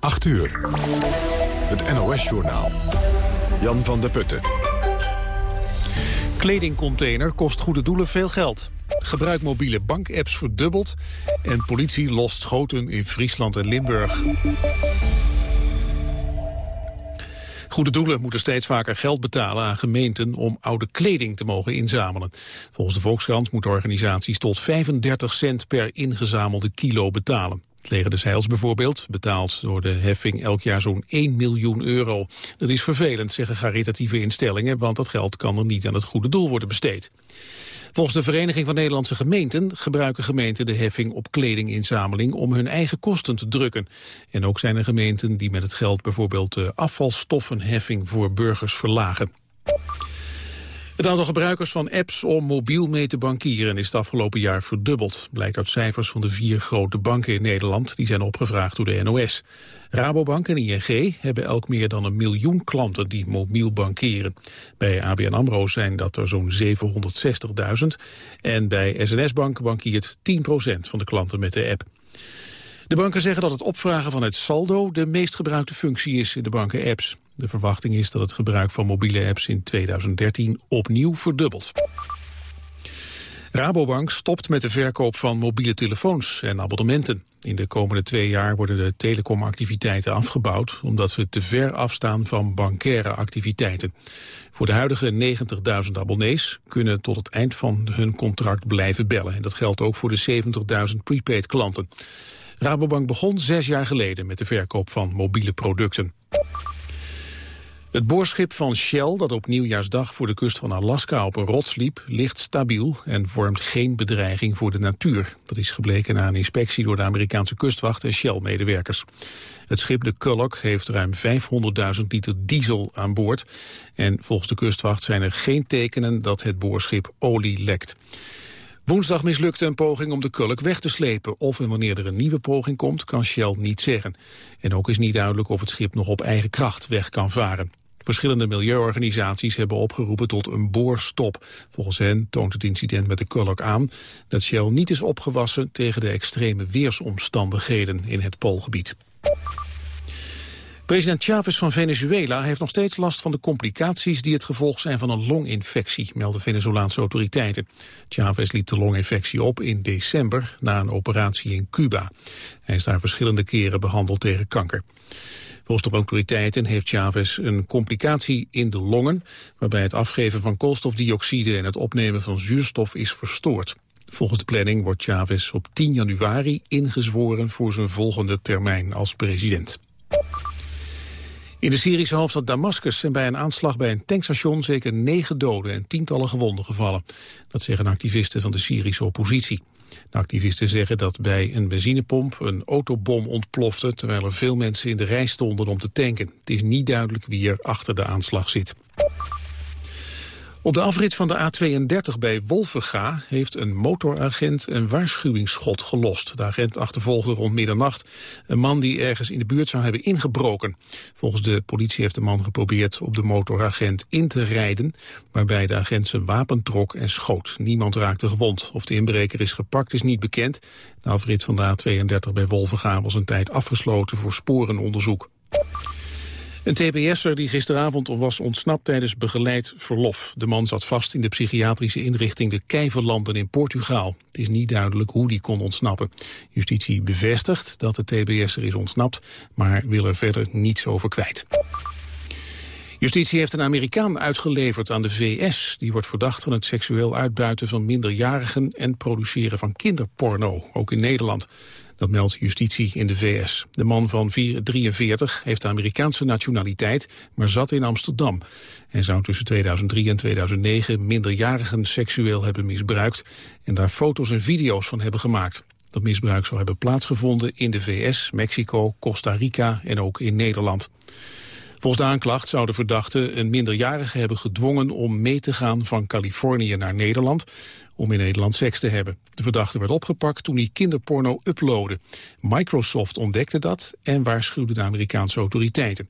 8 uur. Het NOS-journaal. Jan van der Putten. Kledingcontainer kost goede doelen veel geld. Gebruik mobiele bankapps verdubbeld. En politie lost schoten in Friesland en Limburg. Goede doelen moeten steeds vaker geld betalen aan gemeenten om oude kleding te mogen inzamelen. Volgens de Volkskrant moeten organisaties tot 35 cent per ingezamelde kilo betalen. Het leger des Heils bijvoorbeeld betaalt door de heffing elk jaar zo'n 1 miljoen euro. Dat is vervelend, zeggen caritatieve instellingen, want dat geld kan er niet aan het goede doel worden besteed. Volgens de Vereniging van Nederlandse Gemeenten gebruiken gemeenten de heffing op kledinginzameling om hun eigen kosten te drukken. En ook zijn er gemeenten die met het geld bijvoorbeeld de afvalstoffenheffing voor burgers verlagen. Het aantal gebruikers van apps om mobiel mee te bankieren is het afgelopen jaar verdubbeld. Blijkt uit cijfers van de vier grote banken in Nederland. Die zijn opgevraagd door de NOS. Rabobank en ING hebben elk meer dan een miljoen klanten die mobiel bankieren. Bij ABN AMRO zijn dat er zo'n 760.000. En bij SNS Bank bankiert 10% van de klanten met de app. De banken zeggen dat het opvragen van het saldo de meest gebruikte functie is in de banken-apps. De verwachting is dat het gebruik van mobiele apps in 2013 opnieuw verdubbelt. Rabobank stopt met de verkoop van mobiele telefoons en abonnementen. In de komende twee jaar worden de telecomactiviteiten afgebouwd... omdat ze te ver afstaan van bankaire activiteiten. Voor de huidige 90.000 abonnees kunnen tot het eind van hun contract blijven bellen. En dat geldt ook voor de 70.000 prepaid klanten. Rabobank begon zes jaar geleden met de verkoop van mobiele producten. Het boorschip van Shell, dat op nieuwjaarsdag voor de kust van Alaska op een rots liep, ligt stabiel en vormt geen bedreiging voor de natuur. Dat is gebleken na een inspectie door de Amerikaanse kustwacht en Shell-medewerkers. Het schip de Culloch heeft ruim 500.000 liter diesel aan boord. En volgens de kustwacht zijn er geen tekenen dat het boorschip olie lekt. Woensdag mislukte een poging om de kulk weg te slepen. Of en wanneer er een nieuwe poging komt, kan Shell niet zeggen. En ook is niet duidelijk of het schip nog op eigen kracht weg kan varen. Verschillende milieuorganisaties hebben opgeroepen tot een boorstop. Volgens hen toont het incident met de kulk aan dat Shell niet is opgewassen tegen de extreme weersomstandigheden in het Poolgebied. President Chavez van Venezuela heeft nog steeds last van de complicaties die het gevolg zijn van een longinfectie, melden Venezolaanse autoriteiten. Chavez liep de longinfectie op in december na een operatie in Cuba. Hij is daar verschillende keren behandeld tegen kanker. Volgens de autoriteiten heeft Chavez een complicatie in de longen, waarbij het afgeven van koolstofdioxide en het opnemen van zuurstof is verstoord. Volgens de planning wordt Chavez op 10 januari ingezworen voor zijn volgende termijn als president. In de Syrische hoofdstad Damascus zijn bij een aanslag bij een tankstation zeker negen doden en tientallen gewonden gevallen. Dat zeggen activisten van de Syrische oppositie. De activisten zeggen dat bij een benzinepomp een autobom ontplofte... terwijl er veel mensen in de rij stonden om te tanken. Het is niet duidelijk wie er achter de aanslag zit. Op de afrit van de A32 bij Wolvenga heeft een motoragent een waarschuwingsschot gelost. De agent achtervolgde rond middernacht een man die ergens in de buurt zou hebben ingebroken. Volgens de politie heeft de man geprobeerd op de motoragent in te rijden, waarbij de agent zijn wapen trok en schoot. Niemand raakte gewond. Of de inbreker is gepakt is niet bekend. De afrit van de A32 bij Wolvenga was een tijd afgesloten voor sporenonderzoek. Een TBS'er die gisteravond was ontsnapt tijdens begeleid verlof. De man zat vast in de psychiatrische inrichting de Kijverlanden in Portugaal. Het is niet duidelijk hoe die kon ontsnappen. Justitie bevestigt dat de TBS'er is ontsnapt, maar wil er verder niets over kwijt. Justitie heeft een Amerikaan uitgeleverd aan de VS. Die wordt verdacht van het seksueel uitbuiten van minderjarigen... en produceren van kinderporno, ook in Nederland. Dat meldt justitie in de VS. De man van 43 heeft de Amerikaanse nationaliteit, maar zat in Amsterdam. Hij zou tussen 2003 en 2009 minderjarigen seksueel hebben misbruikt... en daar foto's en video's van hebben gemaakt. Dat misbruik zou hebben plaatsgevonden in de VS, Mexico, Costa Rica en ook in Nederland. Volgens de aanklacht zou de verdachte een minderjarige hebben gedwongen om mee te gaan van Californië naar Nederland om in Nederland seks te hebben. De verdachte werd opgepakt toen hij kinderporno uploadde. Microsoft ontdekte dat en waarschuwde de Amerikaanse autoriteiten.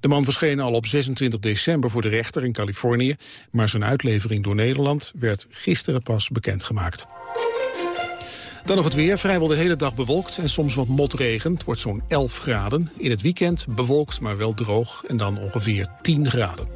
De man verscheen al op 26 december voor de rechter in Californië, maar zijn uitlevering door Nederland werd gisteren pas bekendgemaakt. Dan nog het weer, vrijwel de hele dag bewolkt en soms wat motregen. Het wordt zo'n 11 graden. In het weekend bewolkt, maar wel droog en dan ongeveer 10 graden.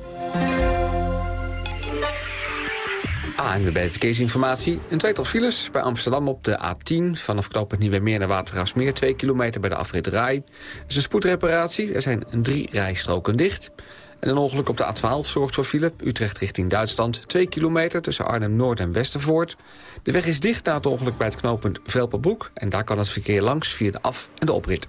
ANWB Verkeersinformatie. Een tweetal files bij Amsterdam op de A10... vanaf knooppunt Nieuwemeer naar Watergraafsmeer... 2 kilometer bij de afrit Rai. Er is een spoedreparatie, er zijn drie rijstroken dicht... En een ongeluk op de A12 zorgt voor file. Utrecht richting Duitsland. 2 kilometer tussen Arnhem-Noord en Westervoort. De weg is dicht na het ongeluk bij het knooppunt Velperbroek. En daar kan het verkeer langs via de af- en de oprit.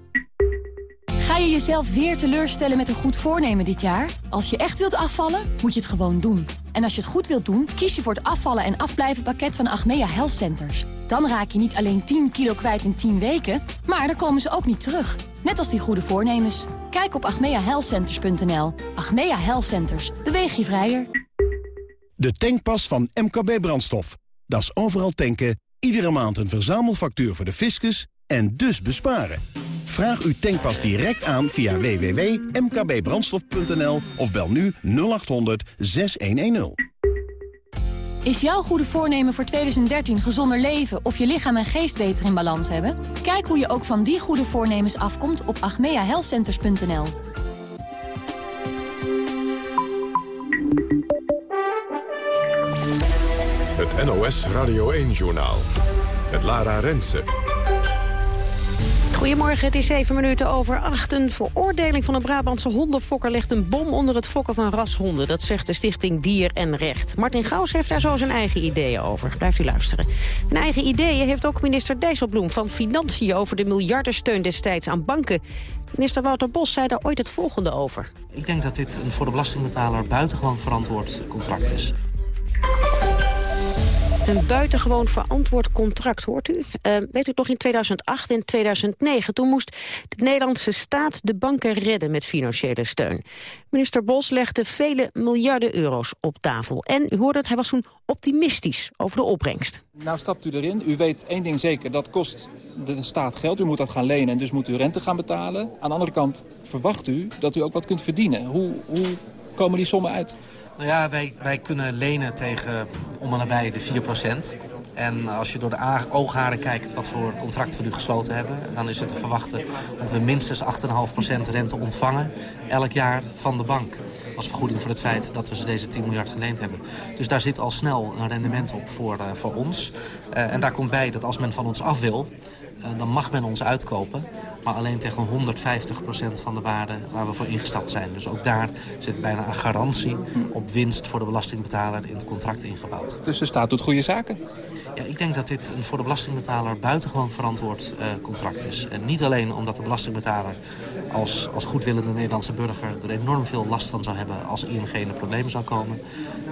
Ga je jezelf weer teleurstellen met een goed voornemen dit jaar? Als je echt wilt afvallen, moet je het gewoon doen. En als je het goed wilt doen, kies je voor het afvallen en afblijven pakket van Achmea Health Centers. Dan raak je niet alleen 10 kilo kwijt in 10 weken, maar dan komen ze ook niet terug. Net als die goede voornemens. Kijk op achmeahealthcenters.nl. Achmea Health Centers. Beweeg je vrijer. De tankpas van MKB Brandstof. Dat is overal tanken, iedere maand een verzamelfactuur voor de fiscus en dus besparen. Vraag uw tankpas direct aan via www.mkbbrandstof.nl of bel nu 0800 6110. Is jouw goede voornemen voor 2013 gezonder leven of je lichaam en geest beter in balans hebben? Kijk hoe je ook van die goede voornemens afkomt op agmeahealthcenters.nl. Het NOS Radio 1-journaal. Het Lara Rensen. Goedemorgen, het is 7 minuten over 8. Een veroordeling van een Brabantse hondenfokker legt een bom onder het fokken van rashonden. Dat zegt de stichting Dier en Recht. Martin Gaus heeft daar zo zijn eigen ideeën over. Blijft u luisteren. Een eigen ideeën heeft ook minister Dijsselbloem van Financiën... over de miljardensteun destijds aan banken. Minister Wouter Bos zei daar ooit het volgende over. Ik denk dat dit een voor de belastingbetaler buitengewoon verantwoord contract is. Een buitengewoon verantwoord contract, hoort u? Uh, weet u nog, in 2008 en 2009... toen moest de Nederlandse staat de banken redden met financiële steun. Minister Bos legde vele miljarden euro's op tafel. En u hoorde het, hij was toen optimistisch over de opbrengst. Nou stapt u erin. U weet één ding zeker, dat kost de staat geld. U moet dat gaan lenen en dus moet u rente gaan betalen. Aan de andere kant verwacht u dat u ook wat kunt verdienen. Hoe, hoe komen die sommen uit? Nou ja, wij, wij kunnen lenen tegen om en nabij de 4% En als je door de oogharen kijkt wat voor contract we nu gesloten hebben... dan is het te verwachten dat we minstens 8,5% rente ontvangen... elk jaar van de bank. Als vergoeding voor het feit dat we ze deze 10 miljard geleend hebben. Dus daar zit al snel een rendement op voor, uh, voor ons. Uh, en daar komt bij dat als men van ons af wil... Uh, dan mag men ons uitkopen. Maar alleen tegen 150% van de waarde waar we voor ingestapt zijn. Dus ook daar zit bijna een garantie op winst voor de belastingbetaler in het contract ingebouwd. Dus de staat doet goede zaken? Ja, ik denk dat dit een voor de belastingbetaler buitengewoon verantwoord uh, contract is. En niet alleen omdat de belastingbetaler als, als goedwillende Nederlandse burger er enorm veel last van zou hebben als ING in de problemen zou komen.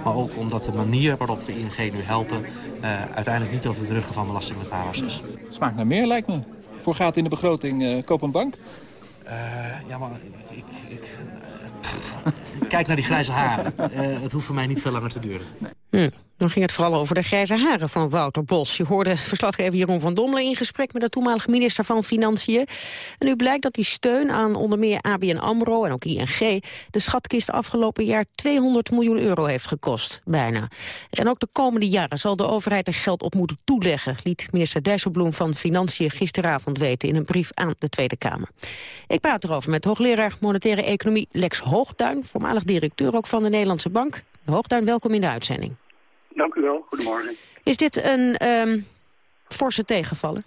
Maar ook omdat de manier waarop we ING nu helpen uh, uiteindelijk niet over de ruggen van belastingbetalers is. Smaakt naar meer lijkt me. Voor gaat in de begroting uh, koop een bank? Uh, ja, maar ik, ik, ik kijk naar die grijze haren. het hoeft voor mij niet veel langer te duren. Hm. Dan ging het vooral over de grijze haren van Wouter Bos. Je hoorde verslaggever Jeroen van Dommelen in gesprek met de toenmalige minister van Financiën. En nu blijkt dat die steun aan onder meer ABN AMRO en ook ING... de schatkist afgelopen jaar 200 miljoen euro heeft gekost, bijna. En ook de komende jaren zal de overheid er geld op moeten toeleggen... liet minister Dijsselbloem van Financiën gisteravond weten... in een brief aan de Tweede Kamer. Ik praat erover met hoogleraar Monetaire Economie Lex Hoogduin... voormalig directeur ook van de Nederlandse Bank. Hoogduin, welkom in de uitzending. Dank u wel. Goedemorgen. Is dit een um, forse tegenvallen?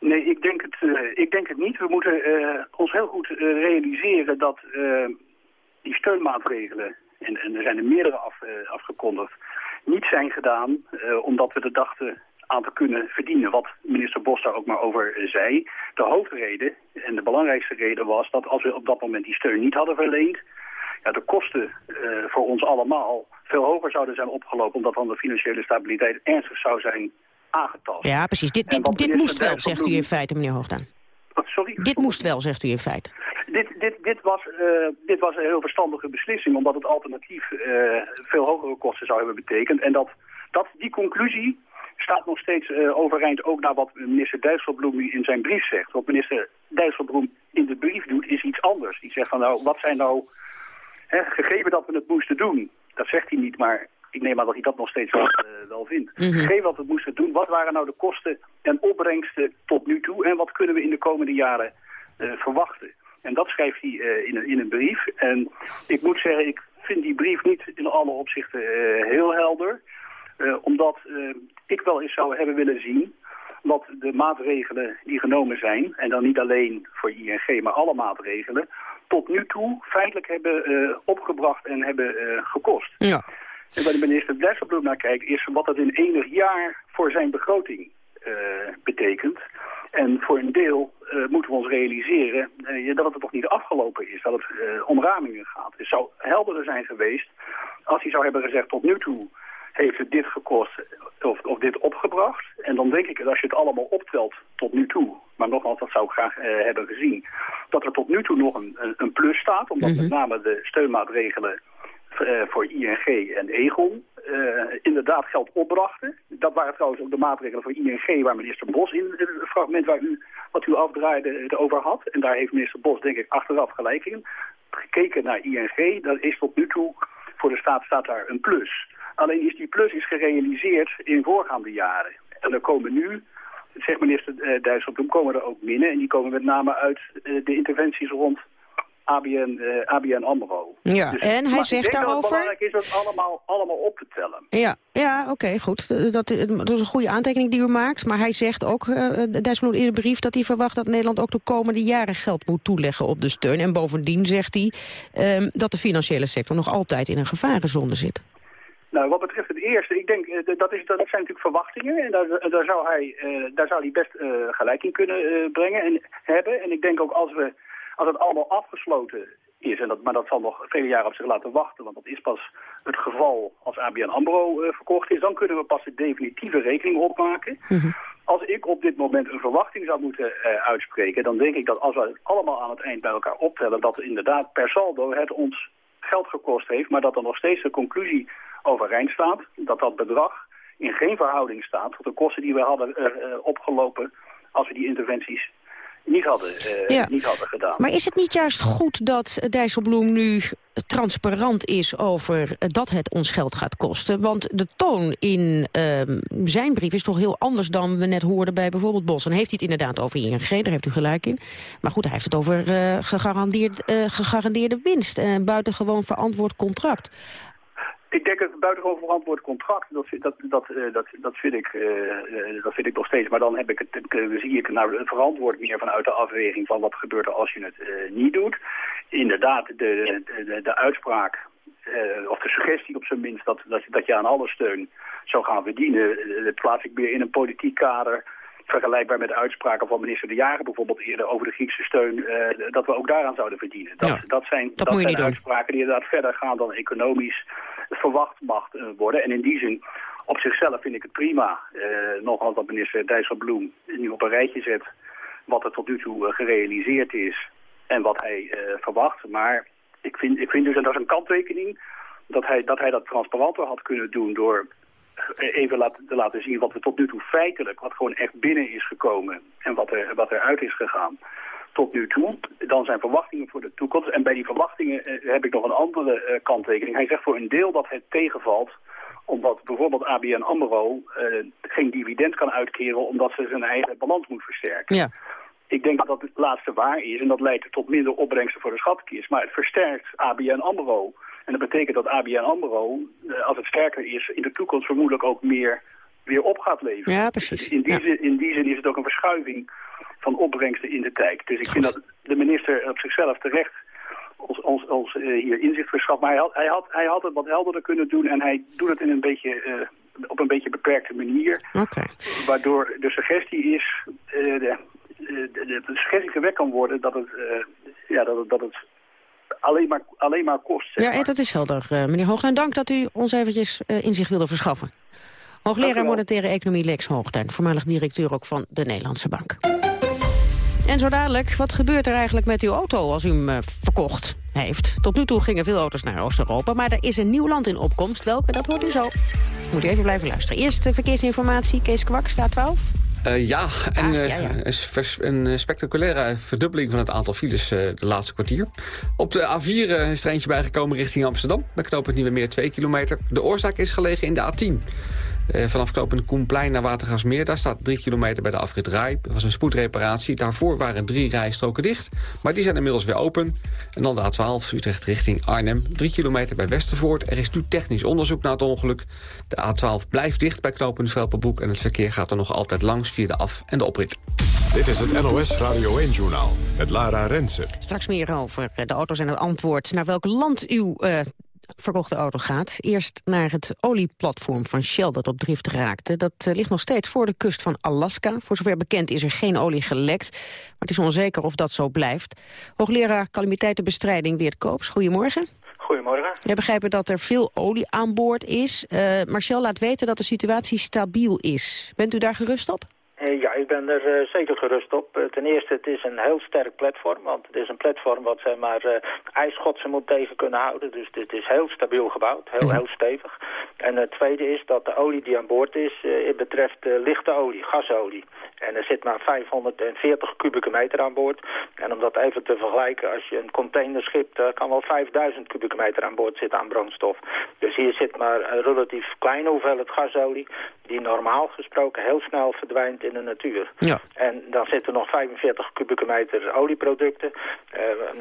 Nee, ik denk het, uh, ik denk het niet. We moeten uh, ons heel goed uh, realiseren dat die steunmaatregelen, en, en, er zijn er meerdere af, afgekondigd, niet zijn gedaan omdat we er dachten aan te kunnen verdienen. Wat minister Bos daar ook maar over zei. De hoofdreden en de belangrijkste reden was dat als we op dat moment die steun niet hadden verleend, ja, de kosten voor ons allemaal veel hoger zouden zijn opgelopen... omdat dan de financiële stabiliteit ernstig zou zijn aangetast. Ja, precies. Dit, dit, dit moest wel, zegt u in feite, meneer Hoogdaan. Wat, sorry? Dit moest wel, zegt u in feite. Dit, dit, dit, was, eh, dit was een heel verstandige beslissing, omdat het alternatief eh, veel hogere kosten zou hebben betekend. En dat, dat, die conclusie staat nog steeds eh, overeind, ook naar wat minister Dijsselbloem nu in zijn brief zegt. Wat minister Dijsselbloem in de brief doet, is iets anders. Die zegt van, nou, wat zijn nou, hè, gegeven dat we het moesten doen, dat zegt hij niet, maar ik neem aan dat hij dat nog steeds wel, wel vindt. Mhm. Gegeven dat we moesten doen, wat waren nou de kosten en opbrengsten tot nu toe en wat kunnen we in de komende jaren eh, verwachten? En dat schrijft hij eh, in, een, in een brief. En ik moet zeggen, ik vind die brief niet in alle opzichten heel helder. Omdat ik wel eens zou hebben willen zien wat de maatregelen die genomen zijn... en dan niet alleen voor ING, maar alle maatregelen... tot nu toe feitelijk hebben eh, opgebracht en hebben eh, gekost. Ja. En waar de minister Dijsselbloem naar kijkt, is wat dat in enig jaar voor zijn begroting eh, betekent. En voor een deel moeten we ons realiseren dat het nog niet afgelopen is, dat het eh, om ramingen gaat. Het zou helderder zijn geweest als hij zou hebben gezegd tot nu toe heeft het dit gekost of, of dit opgebracht. En dan denk ik dat als je het allemaal optelt tot nu toe, maar nogmaals, dat zou ik graag eh, hebben gezien, dat er tot nu toe nog een, een, plus staat, omdat met name de steunmaatregelen eh, voor ING en Egon eh, inderdaad geld opbrachten. Dat waren trouwens ook de maatregelen voor ING waar minister Bos in het fragment waar u, wat u afdraaide het over had. En daar heeft minister Bos denk ik achteraf gelijk in. Gekeken naar ING, dat is tot nu toe voor de staat staat daar een plus. Alleen is die plus is gerealiseerd in voorgaande jaren. En er komen nu, zegt minister eh, Dijsselbloem, komen er ook minnen. En die komen met name uit eh, de interventies rond ABN, eh, ABN AMRO. Ja, Dus- en hij zegt denk dat het daarover... belangrijk is dat allemaal, allemaal op te tellen. Ja, ja oké, goed. Dat, dat is een goede aantekening die u maakt. Maar hij zegt ook, uh, Dijsselbloem in de brief... dat hij verwacht dat Nederland ook de komende jaren geld moet toeleggen op de steun. En bovendien zegt hij eh, dat de financiële sector nog altijd in een gevarenzone zit. Nou, wat betreft het eerste, ik denk, eh, dat, is, dat zijn natuurlijk verwachtingen. En daar, daar, zou, hij, eh, daar zou hij best eh, gelijk in kunnen brengen en hebben. En ik denk ook als, we, als het allemaal afgesloten is, en dat, maar dat zal nog vele jaren op zich laten wachten, want dat is pas het geval als ABN AMRO verkocht is, dan kunnen we pas de definitieve rekening opmaken. Als ik op dit moment een verwachting zou moeten uitspreken, dan denk ik dat als we het allemaal aan het eind bij elkaar optellen, dat inderdaad per saldo het ons geld gekost heeft, maar dat er nog steeds de conclusie overeind staat, dat dat bedrag in geen verhouding staat tot de kosten die we hadden eh, eh, opgelopen als we die interventies niet hadden, eh, Ja. niet hadden gedaan. Maar is het niet juist goed dat Dijsselbloem nu transparant is over dat het ons geld gaat kosten? Want de toon in ehm, zijn brief is toch heel anders dan we net hoorden bij bijvoorbeeld Bos. En heeft hij het inderdaad over ING, daar heeft u gelijk in. Maar goed, hij heeft het over gegarandeerd, gegarandeerde winst en buitengewoon verantwoord contract. Ik denk het buitengewoon verantwoord contract, dat, vind- dat, dat, eh, dat, dat, vind ik, eh, eh, dat vind ik nog steeds. Maar dan heb ik het, zie ik nou verantwoord meer vanuit de afweging van wat gebeurt er als je het niet doet. Inderdaad, de, de, de, de uitspraak, of de suggestie op zijn minst, dat, dat, dat je aan alle steun zou gaan verdienen, dat plaats ik meer in een politiek kader vergelijkbaar met de uitspraken van minister De Jager bijvoorbeeld eerder over de Griekse steun, dat we ook daaraan zouden verdienen. Dat, Ja, dat zijn, dat je zijn uitspraken die inderdaad verder gaan dan economisch verwacht mag eh, worden. En in die zin, op zichzelf vind ik het prima. Eh nogmaals dat minister Dijsselbloem nu op een rijtje zet wat er tot nu toe eh, gerealiseerd is en wat hij verwacht. Maar ik vind, ik vind dus, en dat is een kanttekening, dat hij, dat hij dat transparanter had kunnen doen door even te laten zien wat we tot nu toe feitelijk, wat gewoon echt binnen is gekomen en wat er, wat er uit is gegaan tot nu toe. Dan zijn verwachtingen voor de toekomst. En bij die verwachtingen eh, heb ik nog een andere eh, kanttekening. Hij zegt voor een deel dat het tegenvalt omdat bijvoorbeeld ABN AMRO eh, geen dividend kan uitkeren omdat ze zijn eigen balans moet versterken. Ja. Ik denk dat dat het laatste waar is en dat leidt tot minder opbrengsten voor de schatkist. Maar het versterkt ABN AMRO. En dat betekent dat ABN AMRO, als het sterker is, in de toekomst vermoedelijk ook meer weer op gaat leveren. Ja, precies. In die, zin, in die zin is het ook een verschuiving van opbrengsten in de tijd. Dus ik vind dat de minister op zichzelf terecht ons, ons, ons eh, hier inzicht verschaft. Maar hij had, hij, had, hij had het wat helderder kunnen doen en hij doet het in een beetje, eh, op een beetje beperkte manier. Waardoor de suggestie is, eh, de, de, de, de suggestie gewekt kan worden dat het, ja, dat het, dat het alleen maar, alleen maar kost. zeg Ja, maar. eh, dat is helder, meneer Hoogduin. Dank dat u ons eventjes inzicht wilde verschaffen. Hoogleraar. Monetaire Economie Lex Hoogduin, voormalig directeur ook van de Nederlandse Bank. En zo dadelijk, wat gebeurt er eigenlijk met uw auto als u hem eh, verkocht heeft? Tot nu toe gingen veel auto's naar Oost-Europa, maar er is een nieuw land in opkomst. Welke, dat hoort u zo. Moet u even blijven luisteren. Eerst de verkeersinformatie, Kees Kwak, staat 12. Eh, ja, en Ah, eh, ja, ja. Een, een spectaculaire verdubbeling van het aantal files eh, de laatste kwartier. Op de A4 eh, is er eentje bijgekomen richting Amsterdam. Bij knooppunt Nieuwe Meer 2 kilometer. De oorzaak is gelegen in de A10. Eh, vanaf knooppunt Koenplein naar Watergasmeer. Daar staat 3 kilometer bij de afrit Rai. Dat was een spoedreparatie. Daarvoor waren drie rijstroken dicht. Maar die zijn inmiddels weer open. En dan de A12 Utrecht richting Arnhem. 3 kilometer bij Westervoort. Er is nu technisch onderzoek naar het ongeluk. De A12 blijft dicht bij knooppunt Velpenbroek. En het verkeer gaat er nog altijd langs via de af- en de oprit. Dit is het NOS Radio 1-journaal met Lara Rensen. Straks meer over eh, de auto's en het antwoord naar welk land uw eh, verkochte auto gaat. Eerst naar het olieplatform van Shell dat op drift raakte. Dat eh, ligt nog steeds voor de kust van Alaska. Voor zover bekend is er geen olie gelekt. Maar het is onzeker of dat zo blijft. Hoogleraar calamiteitenbestrijding Weert Koops, goedemorgen. Goedemorgen. Wij begrijpen dat er veel olie aan boord is. Eh maar Shell laat weten dat de situatie stabiel is. Bent u daar gerust op? Eh, Ja, ik ben er eh, zeker gerust op. Eh, ten eerste, het is een heel sterk platform. Want het is een platform wat zeg maar uh, ijsschotsen moet tegen kunnen houden. Dus het is heel stabiel gebouwd, heel, heel stevig. En het tweede is dat de olie die aan boord is, het betreft lichte olie, gasolie. En er zit maar 540 kubieke meter aan boord. En om dat even te vergelijken, als je een containerschip, daar kan wel 5000 kubieke meter aan boord zitten aan brandstof. Dus hier zit maar een relatief kleine hoeveelheid gasolie, die normaal gesproken heel snel verdwijnt in de natuur. Ja. En dan zitten nog 45 kubieke meter olieproducten.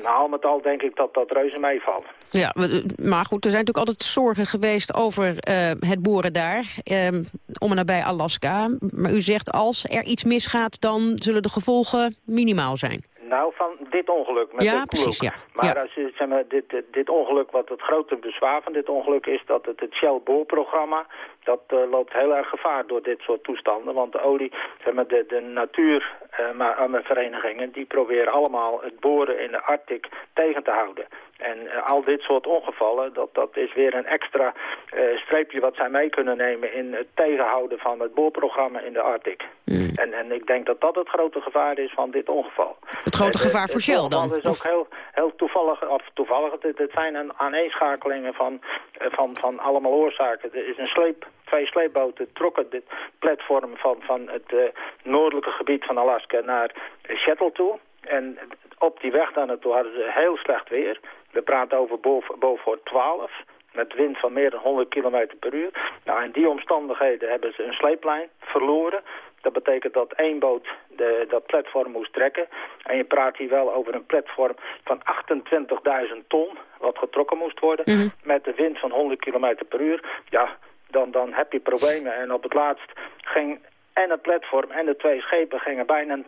Uh, al met al denk ik dat dat reuze meevalt. Ja, maar goed, er zijn natuurlijk altijd zorgen geweest over uh, het boren daar, um, om en nabij Alaska. Maar u zegt als er iets misgaat, dan zullen de gevolgen minimaal zijn. Nou, van dit ongeluk met ja, de precies, ja. Maar ja. als zeg maar, dit, dit, dit, ongeluk, wat het grote bezwaar van dit ongeluk is... dat het, het Shell-boorprogramma, dat uh, loopt heel erg gevaar door dit soort toestanden. Want de olie, zeg maar, de, de natuur, uh, maar, uh, verenigingen... die proberen allemaal het boren in de Arctic tegen te houden. En uh, al dit soort ongevallen, dat, dat is weer een extra uh, streepje wat zij mee kunnen nemen in het tegenhouden van het boorprogramma in de Arctic. Mm. En, en ik denk dat dat het grote gevaar is van dit ongeval. Het grote en, gevaar voor het, Shell dan? Het is ook heel, heel toevallig, of toevallig, het, het zijn een aaneenschakelingen van, van, van allemaal oorzaken. Er is een sleep, twee sleepboten trokken dit platform van, van het noordelijke gebied van Alaska naar Seattle toe. En op die weg daar naartoe hadden ze heel slecht weer. We praten over boven, boven 12 met wind van meer dan 100 km per uur. Nou, in die omstandigheden hebben ze een sleeplijn verloren. Dat betekent dat één boot de, dat platform moest trekken. En je praat hier wel over een platform van 28.000 ton, wat getrokken moest worden. Mhm. Mm -hmm. Met de wind van 100 km per uur. Ja, dan, dan heb je problemen. En op het laatst ging en het platform en de twee schepen gingen bijna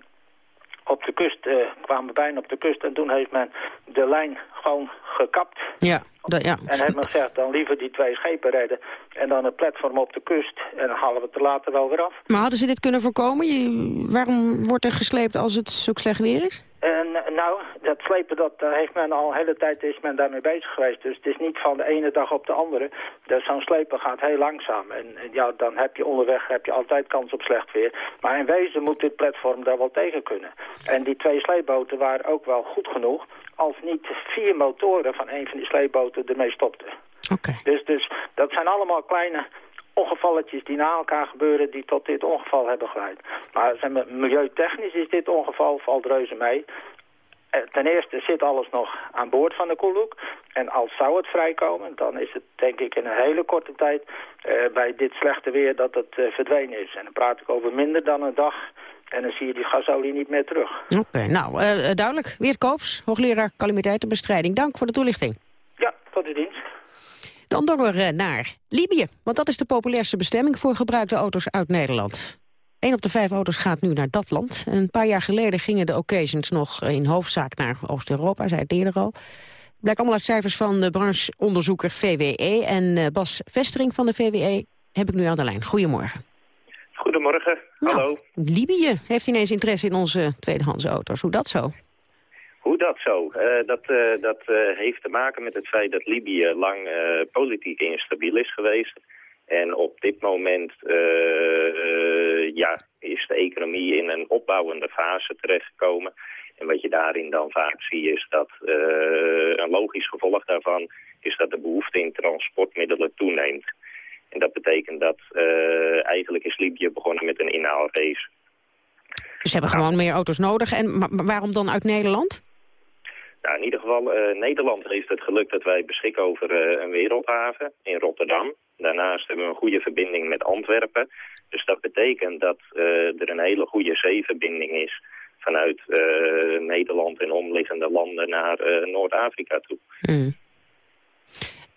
op de kust, uh, kwamen bijna op de kust. En toen heeft men de lijn gewoon gekapt. Ja, dat, ja. En heeft men gezegd, dan liever die twee schepen redden. En dan het platform op de kust. En dan halen we het er later wel weer af. Maar hadden ze dit kunnen voorkomen? Je, waarom wordt er gesleept als het zo slecht weer is? En, nou, dat slepen, dat heeft men al een hele tijd is men daarmee bezig geweest. Dus het is niet van de ene dag op de andere. Dus zo'n slepen gaat heel langzaam. En, en, ja, dan heb je onderweg heb je altijd kans op slecht weer. Maar in wezen moet dit platform daar wel tegen kunnen. En die twee sleepboten waren ook wel goed genoeg... als niet vier motoren van een van die sleepboten ermee stopten. Okay. Dus, dus dat zijn allemaal kleine ongevalletjes die na elkaar gebeuren die tot dit ongeval hebben geleid. Maar zeg maar, milieutechnisch is dit ongeval, valt reuze mee. Ten eerste zit alles nog aan boord van de Koeloek. En als zou het vrijkomen, dan is het denk ik in een hele korte tijd uh, bij dit slechte weer dat het uh, verdwenen is. En dan praat ik over minder dan een dag. En dan zie je die gasolie niet meer terug. Oké, okay, nou uh, duidelijk. Weert Koops, hoogleraar calamiteitenbestrijding. Dank voor de toelichting. Ja, tot de dienst. Dan door naar Libië, want dat is de populairste bestemming voor gebruikte auto's uit Nederland. Eén op de vijf auto's gaat nu naar dat land. Een paar jaar geleden gingen de occasions nog in hoofdzaak naar Oost-Europa, zei het eerder al. Blijkt allemaal uit cijfers van de brancheonderzoeker VWE. En Bas Vestering van de VWE heb ik nu aan de lijn. Goedemorgen. Goedemorgen, nou, hallo. Libië heeft ineens interesse in onze tweedehands auto's. Hoe dat zo? Hoe dat zo? Uh, dat uh, dat uh, heeft te maken met het feit dat Libië lang politiek instabiel is geweest. En op dit moment ja, is de economie in een opbouwende fase terechtgekomen. En wat je daarin dan vaak ziet is dat een logisch gevolg daarvan is dat de behoefte in transportmiddelen toeneemt. En dat betekent dat eigenlijk is Libië begonnen met een inhaalrace. Dus ze hebben gewoon meer auto's nodig. En waarom dan uit Nederland? Nou, in ieder geval, uh, Nederland heeft het geluk dat wij beschikken over uh, een wereldhaven in Rotterdam. Daarnaast hebben we een goede verbinding met Antwerpen. Dus dat betekent dat uh, er een hele goede zeeverbinding is vanuit Nederland en omliggende landen naar Noord-Afrika toe. Hmm.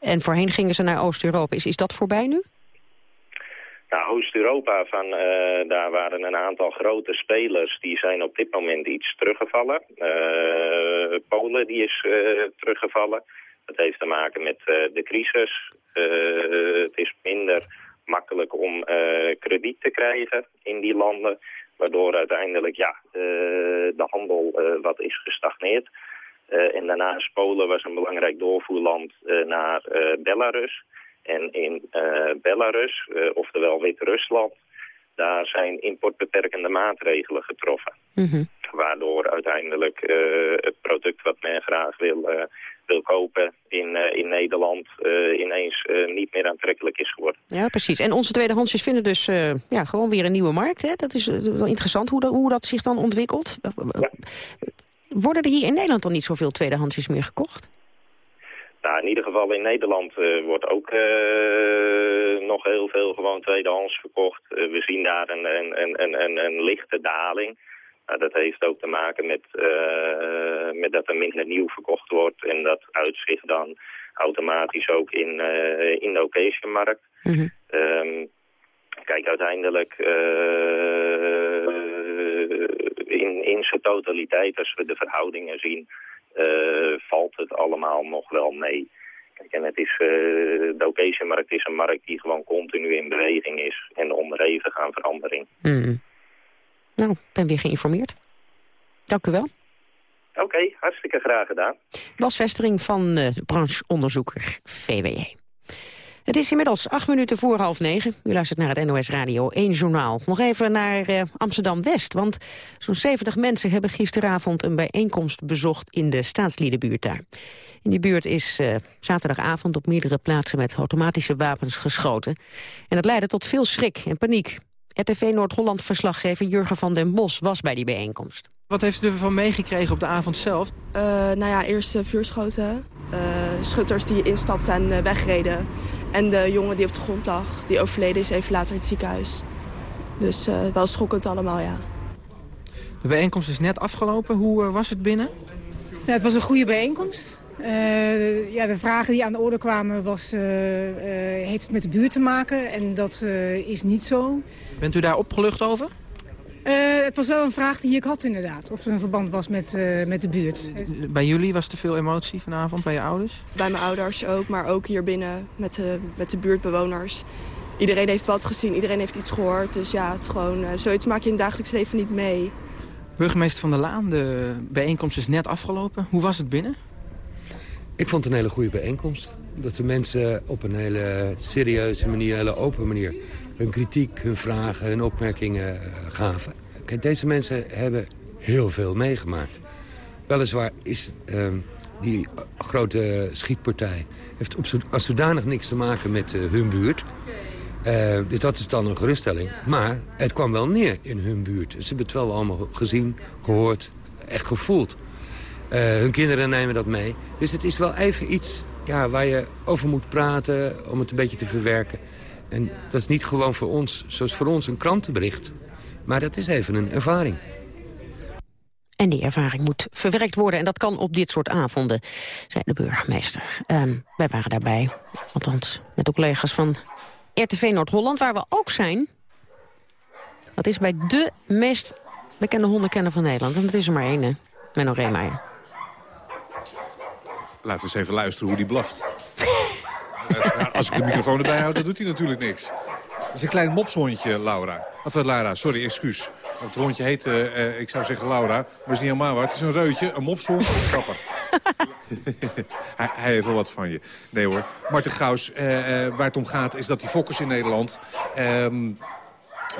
En voorheen gingen ze naar Oost-Europa. Is, is dat voorbij nu? Nou, Oost-Europa, van uh, daar waren een aantal grote spelers, die zijn op dit moment iets teruggevallen. Uh, Polen, die is uh, teruggevallen. Dat heeft te maken met de crisis. het is minder makkelijk om krediet te krijgen in die landen, waardoor uiteindelijk ja, de handel wat is gestagneerd. en daarnaast Polen was een belangrijk doorvoerland naar Belarus. En in uh, Belarus, uh, oftewel Wit-Rusland, daar zijn importbeperkende maatregelen getroffen. Mm Waardoor uiteindelijk uh, het product wat men graag wil, wil kopen in, in Nederland ineens niet meer aantrekkelijk is geworden. Ja, precies. En onze tweedehandsjes vinden dus ja, gewoon weer een nieuwe markt. Hè? Dat is wel interessant hoe, dat, hoe dat zich dan ontwikkelt. Ja. Worden er hier in Nederland dan niet zoveel tweedehandsjes meer gekocht? Nou, in ieder geval in Nederland uh, wordt ook uh, nog heel veel gewoon tweedehands verkocht. Uh, we zien daar een, een, een, een, een lichte daling. Nou, dat heeft ook te maken met, met dat er minder nieuw verkocht wordt. En dat uitzicht dan automatisch ook in, in de occasionmarkt. Mm -hmm. um, kijk, uiteindelijk in, in zijn totaliteit, als we de verhoudingen zien valt het allemaal nog wel mee. Kijk, en het is, uh, de occasionmarkt is een markt die gewoon continu in beweging is en onderhevig aan verandering. Mm. Nou, ik ben weer geïnformeerd. Dank u wel. Oké, okay, hartstikke graag gedaan. Bas Vestering van uh, brancheonderzoeker VWE. Het is inmiddels acht minuten voor half negen. U luistert naar het NOS Radio 1 Journaal. Nog even naar uh, Amsterdam-West, want zo'n 70 mensen hebben gisteravond een bijeenkomst bezocht in de staatsliedenbuurt daar. In die buurt is uh, zaterdagavond op meerdere plaatsen met automatische wapens geschoten. En dat leidde tot veel schrik en paniek. RTV Noord-Holland-verslaggever Jurgen van den Bos was bij die bijeenkomst. Wat heeft u ervan meegekregen op de avond zelf? Uh, nou ja, eerst uh, vuurschoten. Uh, schutters die instapten en wegreden. En de jongen die op de grond lag, die overleden is even later in het ziekenhuis. Dus wel schokkend allemaal, ja. De bijeenkomst is net afgelopen. Hoe was het binnen? Ja, het was een goede bijeenkomst. Uh, ja, de vragen die aan de orde kwamen was, uh, uh, heeft het met de buurt te maken? En dat is niet zo. Bent u daar opgelucht over? Het was wel een vraag die ik had inderdaad. Of er een verband was met, met de buurt. Bij jullie was er veel emotie vanavond, bij je ouders? Bij mijn ouders ook, maar ook hier binnen met de, met de buurtbewoners. Iedereen heeft wat gezien, iedereen heeft iets gehoord. Dus ja, het is gewoon, zoiets maak je in het dagelijks leven niet mee. Burgemeester Van der Laan, de bijeenkomst is net afgelopen. Hoe was het binnen? Ik vond het een hele goede bijeenkomst. Dat de mensen op een hele serieuze manier, een hele open manier... hun kritiek, hun vragen, hun opmerkingen gaven. Kijk, deze mensen hebben heel veel meegemaakt. Weliswaar is uh, die grote schietpartij... heeft op, als zodanig niks te maken met uh, hun buurt... Uh, dus dat is dan een geruststelling. Maar het kwam wel neer in hun buurt. Ze hebben het wel allemaal gezien, gehoord, echt gevoeld. Hun kinderen nemen dat mee. Dus het is wel even iets ja, waar je over moet praten om het een beetje te verwerken. En dat is niet gewoon voor ons, zoals voor ons een krantenbericht. Maar dat is even een ervaring. En die ervaring moet verwerkt worden. En dat kan op dit soort avonden, zei de burgemeester. Um, wij waren daarbij, althans met de collega's van RTV Noord-Holland, waar we ook zijn. Dat is bij de meest bekende hondenkenner van Nederland. En dat is er maar één, hè? Menno Reemeijer. Laten we eens even luisteren hoe die blaft. Als ik de microfoon erbij houd, dan doet hij natuurlijk niks. Dat is een klein mopshondje, Laura. Of uh, Lara, sorry, excuus. Het hondje heet, uh, ik zou zeggen Laura, maar is niet helemaal waar. Het is een reutje, een mopshond, een kapper. hij, hij, heeft wel wat van je. Nee hoor. Marten Gaus, waar het om gaat is dat die fokkers in Nederland... Um,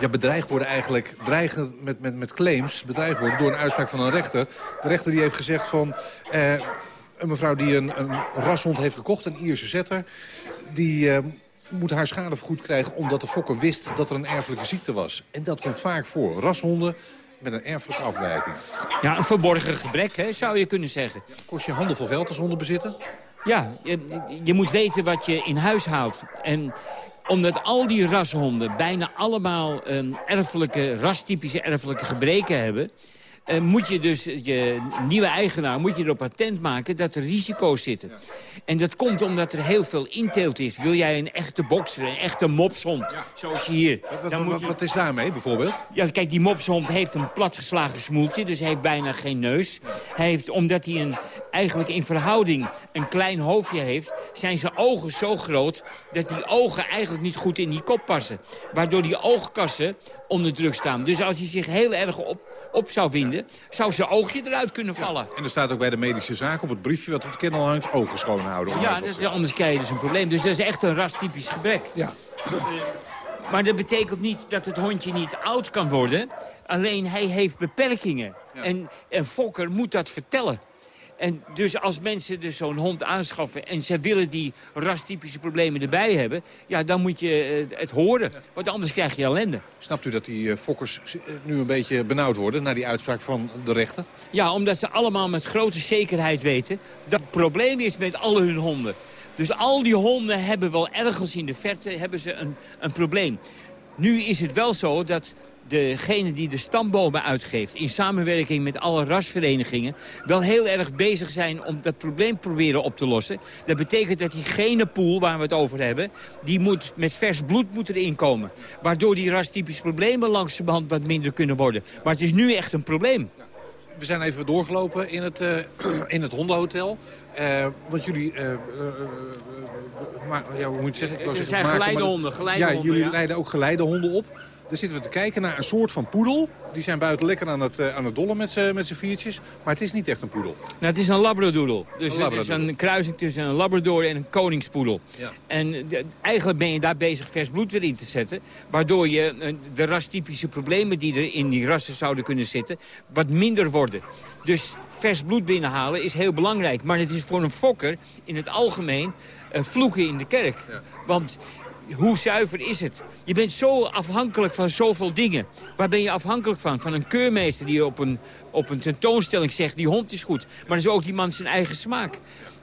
ja, bedreigd worden eigenlijk, dreigen met, met, met claims, bedreigd worden door een uitspraak van een rechter. De rechter die heeft gezegd van, eh, een mevrouw die een, een rashond heeft gekocht, een Ierse zetter, die eh, moet haar schade vergoed krijgen omdat de fokker wist dat er een erfelijke ziekte was. En dat komt vaak voor. Rashonden met een erfelijke afwijking. Ja, een verborgen gebrek, hè, zou je kunnen zeggen. Kost je handel veel geld als hondenbezitter? Ja, je, je moet weten wat je in huis haalt. En omdat al die rashonden bijna allemaal een erfelijke, rastypische erfelijke gebreken hebben... Uh, moet je dus je nieuwe eigenaar moet je erop attent maken dat er risico's zitten. En dat komt omdat er heel veel inteelt is. Wil jij een echte bokser, een echte mopshond, zoals je hier... Wat, dan moet je... wat is daarmee bijvoorbeeld? Ja, kijk, die mopshond heeft een platgeslagen smoeltje, dus hij heeft bijna geen neus. Hij heeft, omdat hij een, eigenlijk in verhouding een klein hoofdje heeft... zijn zijn ogen zo groot dat die ogen eigenlijk niet goed in die kop passen. Waardoor die oogkassen onder druk staan. Dus als hij zich heel erg op, op zou winden, zou zijn oogje eruit kunnen vallen. En er staat ook bij de medische zaak op het briefje wat op de kennel hangt... ogen schoonhouden. Ja, dat, anders krijg je dus een probleem. Dus dat is echt een rastypisch gebrek. Ja. maar dat betekent niet dat het hondje niet oud kan worden. Alleen hij heeft beperkingen. En een fokker moet dat vertellen. En dus als mensen dus zo'n hond aanschaffen... en ze willen die rastypische problemen erbij hebben... ja, dan moet je uh, het horen. Want anders krijg je ellende. Snapt u dat die uh, fokkers nu een beetje benauwd worden... na die uitspraak van de rechter? Ja, omdat ze allemaal met grote zekerheid weten... dat het probleem is met al hun honden. Dus al die honden hebben wel ergens in de verte hebben ze een, een probleem. Nu is het wel zo dat degene die de stambomen uitgeeft... in samenwerking met alle rasverenigingen... wel heel erg bezig zijn om dat probleem proberen op te lossen. Dat betekent dat die genenpool waar we het over hebben... die moet met vers bloed moet erin komen. Waardoor die rastypische problemen langzamerhand wat minder kunnen worden. Maar het is nu echt een probleem. We zijn even doorgelopen in het, uh, in het hondenhotel. Uh, want jullie... Uh, maar, ja, hoe moet je zeggen? Ik er zijn geleidehonden. ja, jullie leiden ook geleidehonden op. Daar zitten we te kijken naar een soort van poedel. Die zijn buiten lekker aan het, uh, aan het dollen met z'n viertjes. Maar het is niet echt een poedel. Nou, het is een labradoodle. Dus een het is een kruising tussen een labrador en een koningspoedel. Ja. En de, eigenlijk ben je daar bezig vers bloed weer in te zetten. Waardoor je uh, de rastypische problemen die er in die rassen zouden kunnen zitten... wat minder worden. Dus vers bloed binnenhalen is heel belangrijk. Maar het is voor een fokker in het algemeen uh, vloeken in de kerk. Ja. Want hoe zuiver is het? Je bent zo afhankelijk van zoveel dingen. Waar ben je afhankelijk van? Van een keurmeester die op een, op een tentoonstelling zegt... die hond is goed. Maar dat is ook die man zijn eigen smaak.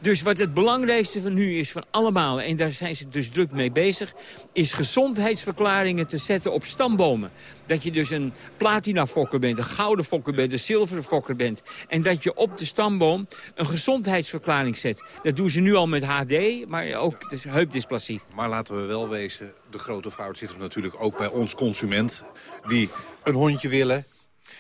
Dus wat het belangrijkste van nu is van allemaal... en daar zijn ze dus druk mee bezig... is gezondheidsverklaringen te zetten op stambomen. Dat je dus een platina-fokker bent, een gouden fokker bent... een zilveren fokker bent. En dat je op de stamboom een gezondheidsverklaring zet. Dat doen ze nu al met HD, maar ook dus heupdysplasie. Maar laten we wel wezen, de grote fout zit er natuurlijk ook bij ons consument... die een hondje willen,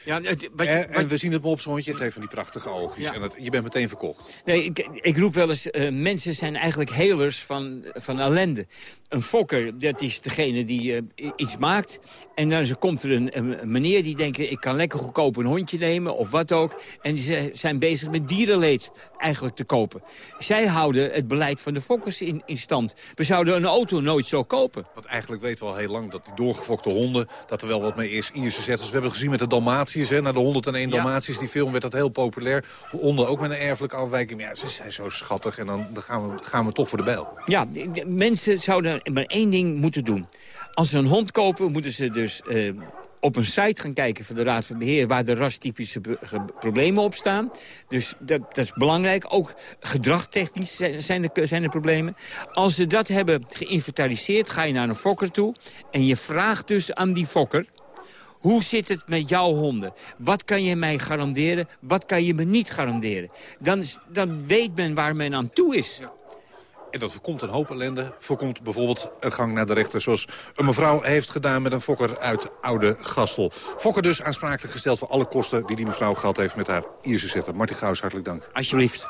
ja, het, wat, en, en, we zien het mopshondje, het heeft van die prachtige oogjes. En het, je bent meteen verkocht. Nee, ik, ik roep wel eens, uh, mensen zijn eigenlijk helers van, van ellende. Een fokker, dat is degene die uh, iets maakt. En dan komt er een, een, meneer die denkt, ik kan lekker goedkoop een hondje nemen of wat ook. En die zijn bezig met dierenleed eigenlijk te kopen. Zij houden het beleid van de fokkers in, in stand. We zouden een auto nooit zo kopen. Want eigenlijk weten we al heel lang dat die doorgefokte honden... dat er wel wat mee is. Ierse zetters. We hebben gezien met de Dalmatiërs, hè, naar de 101 ja. Dalmatiërs. Die film werd dat heel populair. Honden ook met een erfelijke afwijking. Maar ja, ze zijn zo schattig en dan, dan gaan, we, gaan we toch voor de bijl. Ja, mensen zouden maar één ding moeten doen. Als ze een hond kopen, moeten ze dus uh, op een site gaan kijken van de Raad van Beheer... waar de rastypische problemen op staan. Dus dat, dat is belangrijk. Ook gedragtechnisch zijn er, zijn er problemen. Als ze dat hebben geïnventariseerd, ga je naar een fokker toe... en je vraagt dus aan die fokker... Hoe zit het met jouw honden? Wat kan je mij garanderen? Wat kan je me niet garanderen? Dan, dan weet men waar men aan toe is. En dat voorkomt een hoop ellende. Voorkomt bijvoorbeeld een gang naar de rechter... zoals een mevrouw heeft gedaan met een fokker uit Oude Gastel. Fokker dus aansprakelijk gesteld voor alle kosten... die die mevrouw gehad heeft met haar Ierse zetter. Martin Gauws, hartelijk dank. Alsjeblieft.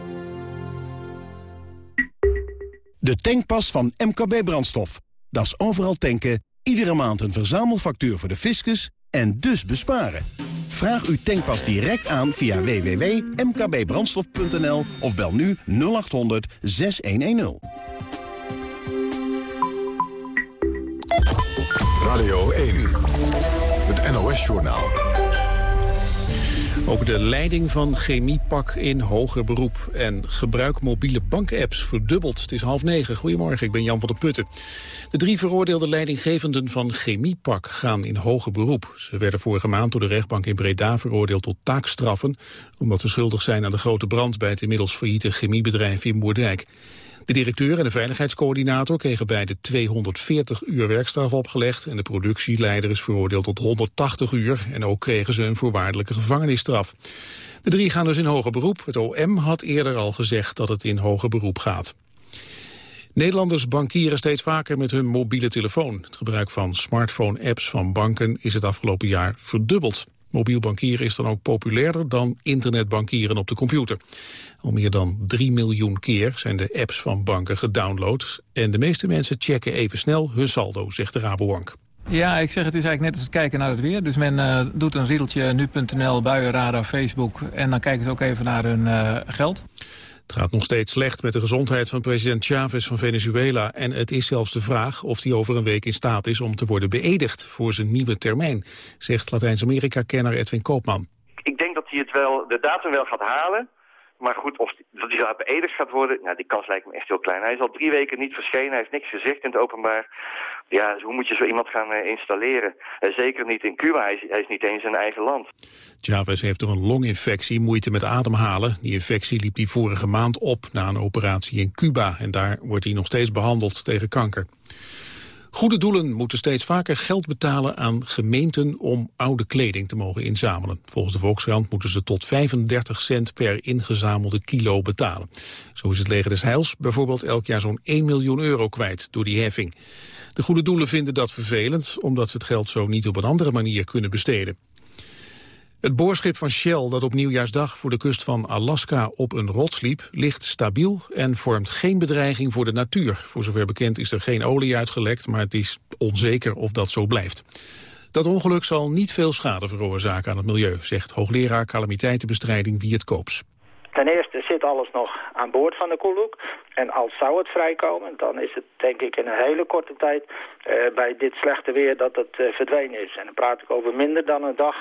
De tankpas van MKB Brandstof. Dat is overal tanken, iedere maand een verzamelfactuur voor de fiscus en dus besparen. Vraag uw tankpas direct aan via www.mkbbrandstof.nl of bel nu 0800 6110. Radio 1. Het NOS-journaal. Ook de leiding van Chemiepak in hoger beroep. En gebruik mobiele bankapps verdubbeld. Het is half negen. Goedemorgen, ik ben Jan van der Putten. De drie veroordeelde leidinggevenden van Chemiepak gaan in hoger beroep. Ze werden vorige maand door de rechtbank in Breda veroordeeld tot taakstraffen... omdat ze schuldig zijn aan de grote brand bij het inmiddels failliete chemiebedrijf in Moerdijk. De directeur en de veiligheidscoördinator kregen beide 240 uur werkstraf opgelegd en de productieleider is veroordeeld tot 180 uur en ook kregen ze een voorwaardelijke gevangenisstraf. De drie gaan dus in hoger beroep. Het OM had eerder al gezegd dat het in hoger beroep gaat. Nederlanders bankieren steeds vaker met hun mobiele telefoon. Het gebruik van smartphone-apps van banken is het afgelopen jaar verdubbeld. Mobiel bankieren is dan ook populairder dan internetbankieren op de computer. Al meer dan 3 miljoen keer zijn de apps van banken gedownload. En de meeste mensen checken even snel hun saldo, zegt de Rabobank. Ja, ik zeg het is eigenlijk net als het kijken naar het weer. Dus men uh, doet een riedeltje nu.nl, buienradar, Facebook... en dan kijken ze ook even naar hun uh, geld. Het gaat nog steeds slecht met de gezondheid van president Chavez van Venezuela. En het is zelfs de vraag of hij over een week in staat is om te worden beëdigd voor zijn nieuwe termijn, zegt Latijns-Amerika-kenner Edwin Koopman. Ik denk dat hij het wel, de datum wel gaat halen. Maar goed, of dat hij wel beëdigd gaat worden, nou, die kans lijkt me echt heel klein. Hij is al drie weken niet verschenen, hij heeft niks gezegd in het openbaar. Ja, dus hoe moet je zo iemand gaan uh, installeren? Uh, zeker niet in Cuba, hij is, hij is niet eens in eigen land. Chavez heeft door een longinfectie moeite met ademhalen. Die infectie liep hij vorige maand op na een operatie in Cuba. En daar wordt hij nog steeds behandeld tegen kanker. Goede doelen moeten steeds vaker geld betalen aan gemeenten om oude kleding te mogen inzamelen. Volgens de Volkskrant moeten ze tot 35 cent per ingezamelde kilo betalen. Zo is het leger des Heils bijvoorbeeld elk jaar zo'n 1 miljoen euro kwijt door die heffing. De goede doelen vinden dat vervelend, omdat ze het geld zo niet op een andere manier kunnen besteden. Het boorschip van Shell dat op nieuwjaarsdag voor de kust van Alaska op een rots liep, ligt stabiel en vormt geen bedreiging voor de natuur. Voor zover bekend is er geen olie uitgelekt, maar het is onzeker of dat zo blijft. Dat ongeluk zal niet veel schade veroorzaken aan het milieu, zegt hoogleraar calamiteitenbestrijding Wiert Koops. Ten eerste zit alles nog aan boord van de Koeloek. En als zou het vrijkomen, dan is het denk ik in een hele korte tijd uh, bij dit slechte weer dat het uh, verdwenen is. En dan praat ik over minder dan een dag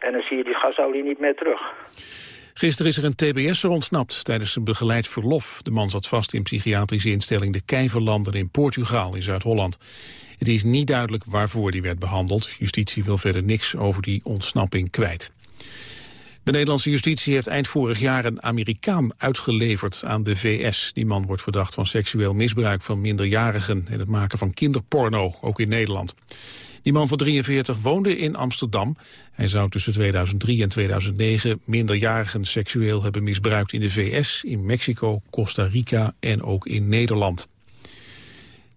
en dan zie je die gasolie niet meer terug. Gisteren is er een TBS'er ontsnapt tijdens een begeleid verlof. De man zat vast in psychiatrische instelling De Kijverlanden in Portugal in Zuid-Holland. Het is niet duidelijk waarvoor die werd behandeld. Justitie wil verder niks over die ontsnapping kwijt. De Nederlandse justitie heeft eind vorig jaar een Amerikaan uitgeleverd aan de VS. Die man wordt verdacht van seksueel misbruik van minderjarigen en het maken van kinderporno, ook in Nederland. Die man van 43 woonde in Amsterdam. Hij zou tussen 2003 en 2009 minderjarigen seksueel hebben misbruikt in de VS, in Mexico, Costa Rica en ook in Nederland.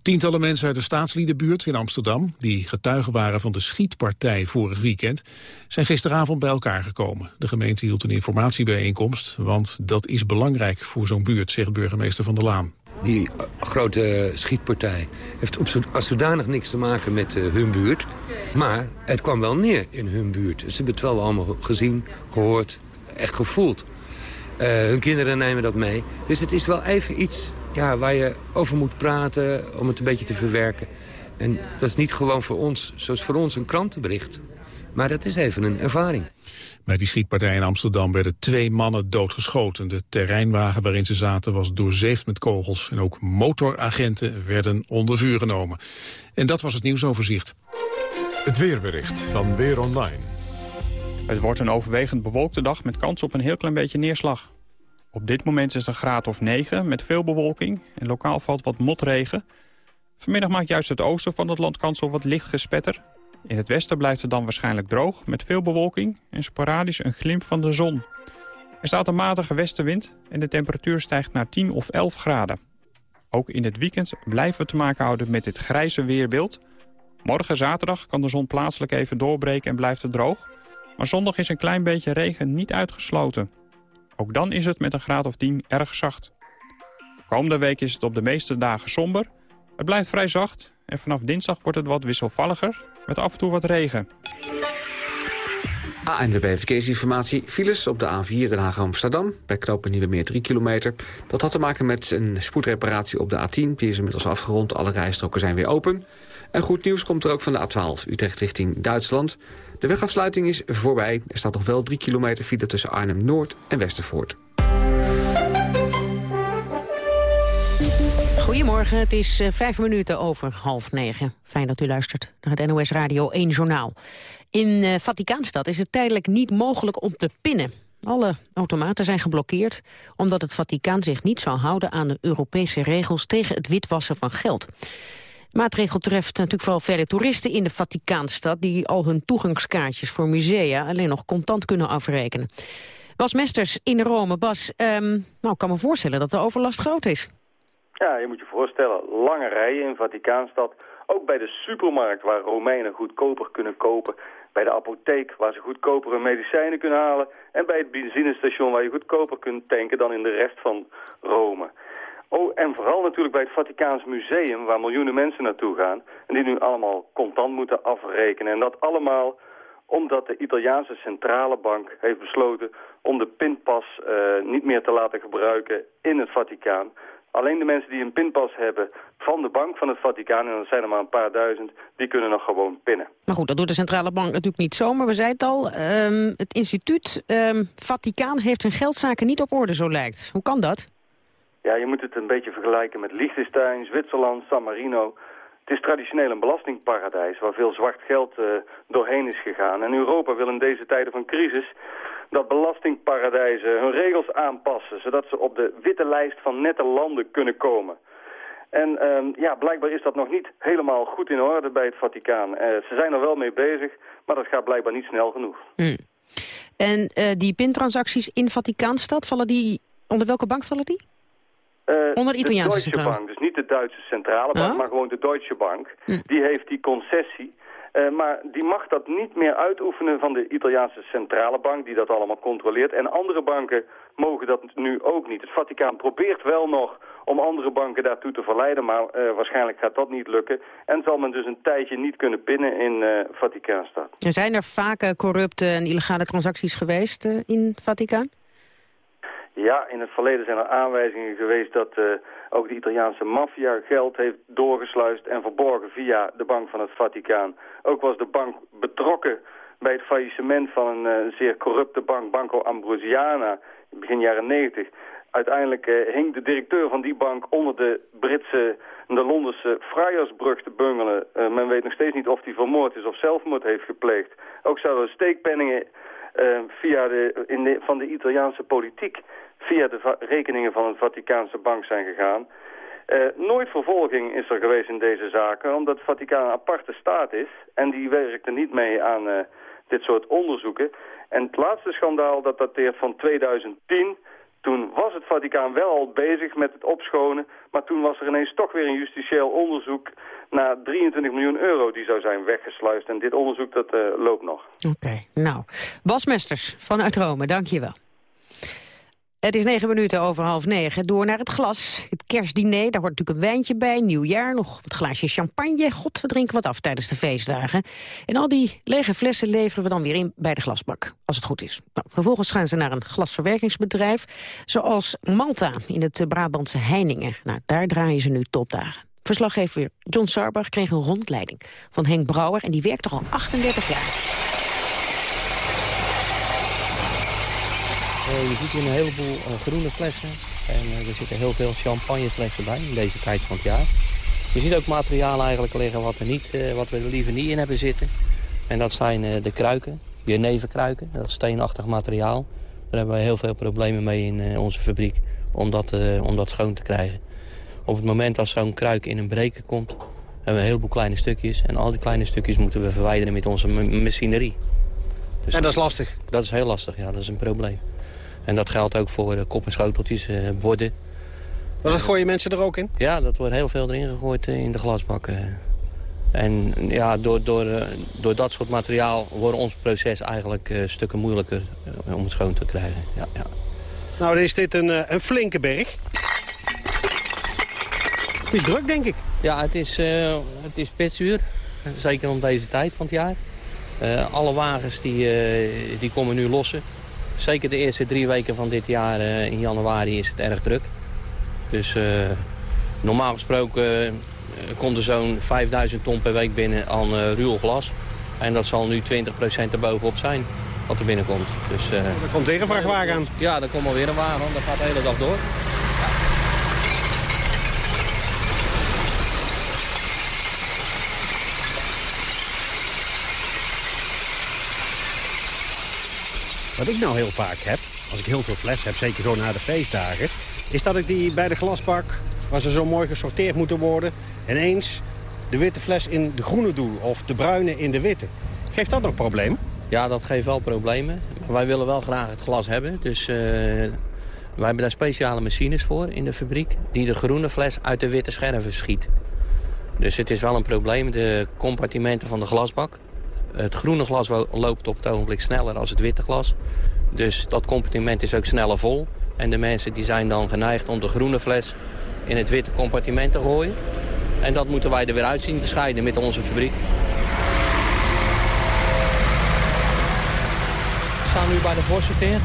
Tientallen mensen uit de staatsliedenbuurt in Amsterdam... die getuigen waren van de schietpartij vorig weekend... zijn gisteravond bij elkaar gekomen. De gemeente hield een informatiebijeenkomst... want dat is belangrijk voor zo'n buurt, zegt burgemeester Van der Laan. Die grote schietpartij heeft op als zodanig niks te maken met uh, hun buurt. Maar het kwam wel neer in hun buurt. Ze hebben het wel allemaal gezien, gehoord, echt gevoeld. Uh, hun kinderen nemen dat mee. Dus het is wel even iets ja, waar je over moet praten om het een beetje te verwerken. En dat is niet gewoon voor ons, zoals voor ons een krantenbericht. Maar dat is even een ervaring. Bij die schietpartij in Amsterdam werden twee mannen doodgeschoten. De terreinwagen waarin ze zaten was doorzeefd met kogels. En ook motoragenten werden onder vuur genomen. En dat was het nieuwsoverzicht. Het weerbericht van Weer Online. Het wordt een overwegend bewolkte dag met kans op een heel klein beetje neerslag. Op dit moment is het een graad of 9 met veel bewolking en lokaal valt wat motregen. Vanmiddag maakt juist het oosten van het land kans op wat licht gespetter. In het westen blijft het dan waarschijnlijk droog met veel bewolking en sporadisch een glimp van de zon. Er staat een matige westenwind en de temperatuur stijgt naar 10 of 11 graden. Ook in het weekend blijven we te maken houden met dit grijze weerbeeld. Morgen zaterdag kan de zon plaatselijk even doorbreken en blijft het droog. Maar zondag is een klein beetje regen niet uitgesloten. Ook dan is het met een graad of 10 erg zacht. Komende week is het op de meeste dagen somber. Het blijft vrij zacht en vanaf dinsdag wordt het wat wisselvalliger met af en toe wat regen. ANWB Verkeersinformatie. Files op de A4 Den Haag-Amsterdam. Bij knopen Nieuwe Meer 3 kilometer. Dat had te maken met een spoedreparatie op de A10. Die is inmiddels afgerond. Alle rijstroken zijn weer open. En goed nieuws komt er ook van de A12. Utrecht richting Duitsland. De wegafsluiting is voorbij. Er staat nog wel 3 kilometer file tussen Arnhem-Noord en Westervoort. Goedemorgen, het is uh, vijf minuten over half negen. Fijn dat u luistert naar het NOS Radio 1 Journaal. In uh, Vaticaanstad is het tijdelijk niet mogelijk om te pinnen. Alle automaten zijn geblokkeerd omdat het Vaticaan zich niet zou houden aan de Europese regels tegen het witwassen van geld. Maatregel treft natuurlijk vooral vele toeristen in de Vaticaanstad die al hun toegangskaartjes voor musea alleen nog contant kunnen afrekenen. Bas Mesters in Rome. Bas, um, nou, ik kan me voorstellen dat de overlast groot is. Ja, je moet je voorstellen, lange rijen in Vaticaanstad. Ook bij de supermarkt waar Romeinen goedkoper kunnen kopen. Bij de apotheek waar ze goedkopere medicijnen kunnen halen. En bij het benzinestation waar je goedkoper kunt tanken dan in de rest van Rome. Oh, en vooral natuurlijk bij het Vaticaans Museum waar miljoenen mensen naartoe gaan. En die nu allemaal contant moeten afrekenen. En dat allemaal omdat de Italiaanse centrale bank heeft besloten om de pinpas uh, niet meer te laten gebruiken in het Vaticaan. Alleen de mensen die een pinpas hebben van de bank van het Vaticaan, en dat zijn er maar een paar duizend, die kunnen nog gewoon pinnen. Maar goed, dat doet de centrale bank natuurlijk niet zomaar. We zeiden het al, um, het instituut um, Vaticaan heeft zijn geldzaken niet op orde, zo lijkt. Hoe kan dat? Ja, je moet het een beetje vergelijken met Liechtenstein, Zwitserland, San Marino. Het is traditioneel een belastingparadijs waar veel zwart geld uh, doorheen is gegaan. En Europa wil in deze tijden van crisis dat belastingparadijzen hun regels aanpassen... zodat ze op de witte lijst van nette landen kunnen komen. En um, ja, blijkbaar is dat nog niet helemaal goed in orde bij het Vaticaan. Uh, ze zijn er wel mee bezig, maar dat gaat blijkbaar niet snel genoeg. Hmm. En uh, die pintransacties in Vaticaanstad, vallen die, onder welke bank vallen die? Uh, onder de Italiaanse Deutsche. Bank, dus niet de Duitse centrale bank, Oh? maar gewoon de Deutsche Bank. Hm. Die heeft die concessie. Uh, maar die mag dat niet meer uitoefenen van de Italiaanse centrale bank, die dat allemaal controleert. En andere banken mogen dat nu ook niet. Het Vaticaan probeert wel nog om andere banken daartoe te verleiden, maar uh, waarschijnlijk gaat dat niet lukken. En zal men dus een tijdje niet kunnen pinnen in uh, Vaticaanstad. En zijn er vaak corrupte en illegale transacties geweest in Vaticaan? Ja, in het verleden zijn er aanwijzingen geweest dat uh, ook de Italiaanse maffia geld heeft doorgesluist en verborgen via de bank van het Vaticaan. Ook was de bank betrokken bij het faillissement van een uh, zeer corrupte bank, Banco Ambrosiana, begin jaren 90. Uiteindelijk uh, hing de directeur van die bank onder de Britse, de Londense Friarsbrug te bungelen. Men weet nog steeds niet of hij vermoord is of zelfmoord heeft gepleegd. Ook zouden steekpenningen via de, in van de Italiaanse politiek via de rekeningen van een Vaticaanse bank zijn gegaan. Uh, nooit vervolging is er geweest in deze zaken, omdat het Vaticaan een aparte staat is. En die werkte niet mee aan uh, dit soort onderzoeken. En het laatste schandaal, dat dateert van 2010... Toen was het Vaticaan wel al bezig met het opschonen, maar toen was er ineens toch weer een justitieel onderzoek naar 23 miljoen euro die zou zijn weggesluist. En dit onderzoek dat uh, loopt nog. Oké, nou. Bas Mesters vanuit Rome, dank je wel. Het is negen minuten over half negen. Door naar het glas. Het kerstdiner, daar hoort natuurlijk een wijntje bij. Nieuwjaar, nog wat glaasje champagne. God, we drinken wat af tijdens de feestdagen. En al die lege flessen leveren we dan weer in bij de glasbak. Als het goed is. Nou, vervolgens gaan ze naar een glasverwerkingsbedrijf. Zoals Malta in het Brabantse Heiningen. Nou, daar draaien ze nu topdagen. Verslaggever John Sarbach kreeg een rondleiding van Henk Brouwer. En die werkt er al 38 jaar. Je ziet hier een heleboel uh, groene flessen. En uh, er zitten heel veel champagneflessen bij in deze tijd van het jaar. Je ziet ook materiaal eigenlijk liggen wat, er niet, wat we er liever niet in hebben zitten. En dat zijn de kruiken, jeneverkruiken. Dat is steenachtig materiaal. Daar hebben wij heel veel problemen mee in onze fabriek om dat, om dat schoon te krijgen. Op het moment als zo'n kruik in een breker komt, hebben we een heleboel kleine stukjes. En al die kleine stukjes moeten we verwijderen met onze machinerie. Dus en dat is lastig? Dat is heel lastig, ja. Dat is een probleem. En dat geldt ook voor de kop en schoteltjes, borden. Maar dat gooien mensen er ook in? Ja, dat wordt heel veel erin gegooid in de glasbakken. En ja, door, door, door dat soort materiaal wordt ons proces eigenlijk stukken moeilijker om het schoon te krijgen. Ja, ja. Nou, dan is dit een, een flinke berg. Het is druk, denk ik. Ja, het is, uh, het is pitsuur. Zeker om deze tijd van het jaar. Uh, alle wagens die, uh, die komen nu lossen. Zeker de eerste drie weken van dit jaar in januari is het erg druk. Dus normaal gesproken komt er zo'n 5000 ton per week binnen aan ruw glas. En dat zal nu 20% erbovenop zijn wat er binnenkomt. Dus, er komt weer een vrachtwagen aan. Ja, er komt alweer een wagen. Dat gaat de hele dag door. Wat ik nou heel vaak heb, als ik heel veel fles heb, zeker zo na de feestdagen... is dat ik die bij de glasbak, waar ze zo mooi gesorteerd moeten worden... ineens de witte fles in de groene doe of de bruine in de witte. Geeft dat nog problemen? Ja, dat geeft wel problemen. Maar wij willen wel graag het glas hebben. Dus uh, wij hebben daar speciale machines voor in de fabriek... die de groene fles uit de witte scherven schiet. Dus het is wel een probleem. De compartimenten van de glasbak het groene glas loopt op het ogenblik sneller dan het witte glas. Dus dat compartiment is ook sneller vol. En de mensen die zijn dan geneigd om de groene fles in het witte compartiment te gooien. En dat moeten wij er weer uit zien te scheiden met onze fabriek. We staan nu bij de voorsorteer.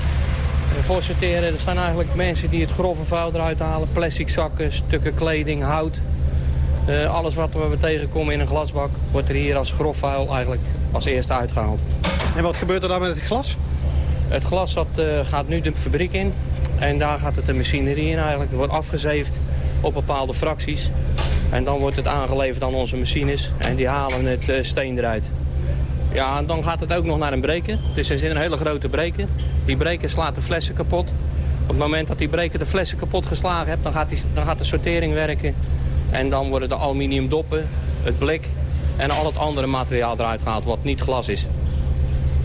Voorsorteren, er staan eigenlijk mensen die het grove vuil eruit halen. Plastic zakken, stukken kleding, hout. Uh, alles wat we tegenkomen in een glasbak wordt er hier als grof vuil eigenlijk als eerste uitgehaald. En wat gebeurt er dan met het glas? Het glas dat, uh, gaat nu de fabriek in. En daar gaat het de machinerie in eigenlijk. Het wordt afgezeefd op bepaalde fracties. En dan wordt het aangeleverd aan onze machines. En die halen het uh, steen eruit. Ja, en dan gaat het ook nog naar een breker. Dus er zit een hele grote breker. Die breker slaat de flessen kapot. Op het moment dat die breker de flessen kapot geslagen hebt, dan gaat, die, dan gaat de sortering werken. En dan worden de aluminium doppen, het blik en al het andere materiaal eruit gehaald wat niet glas is.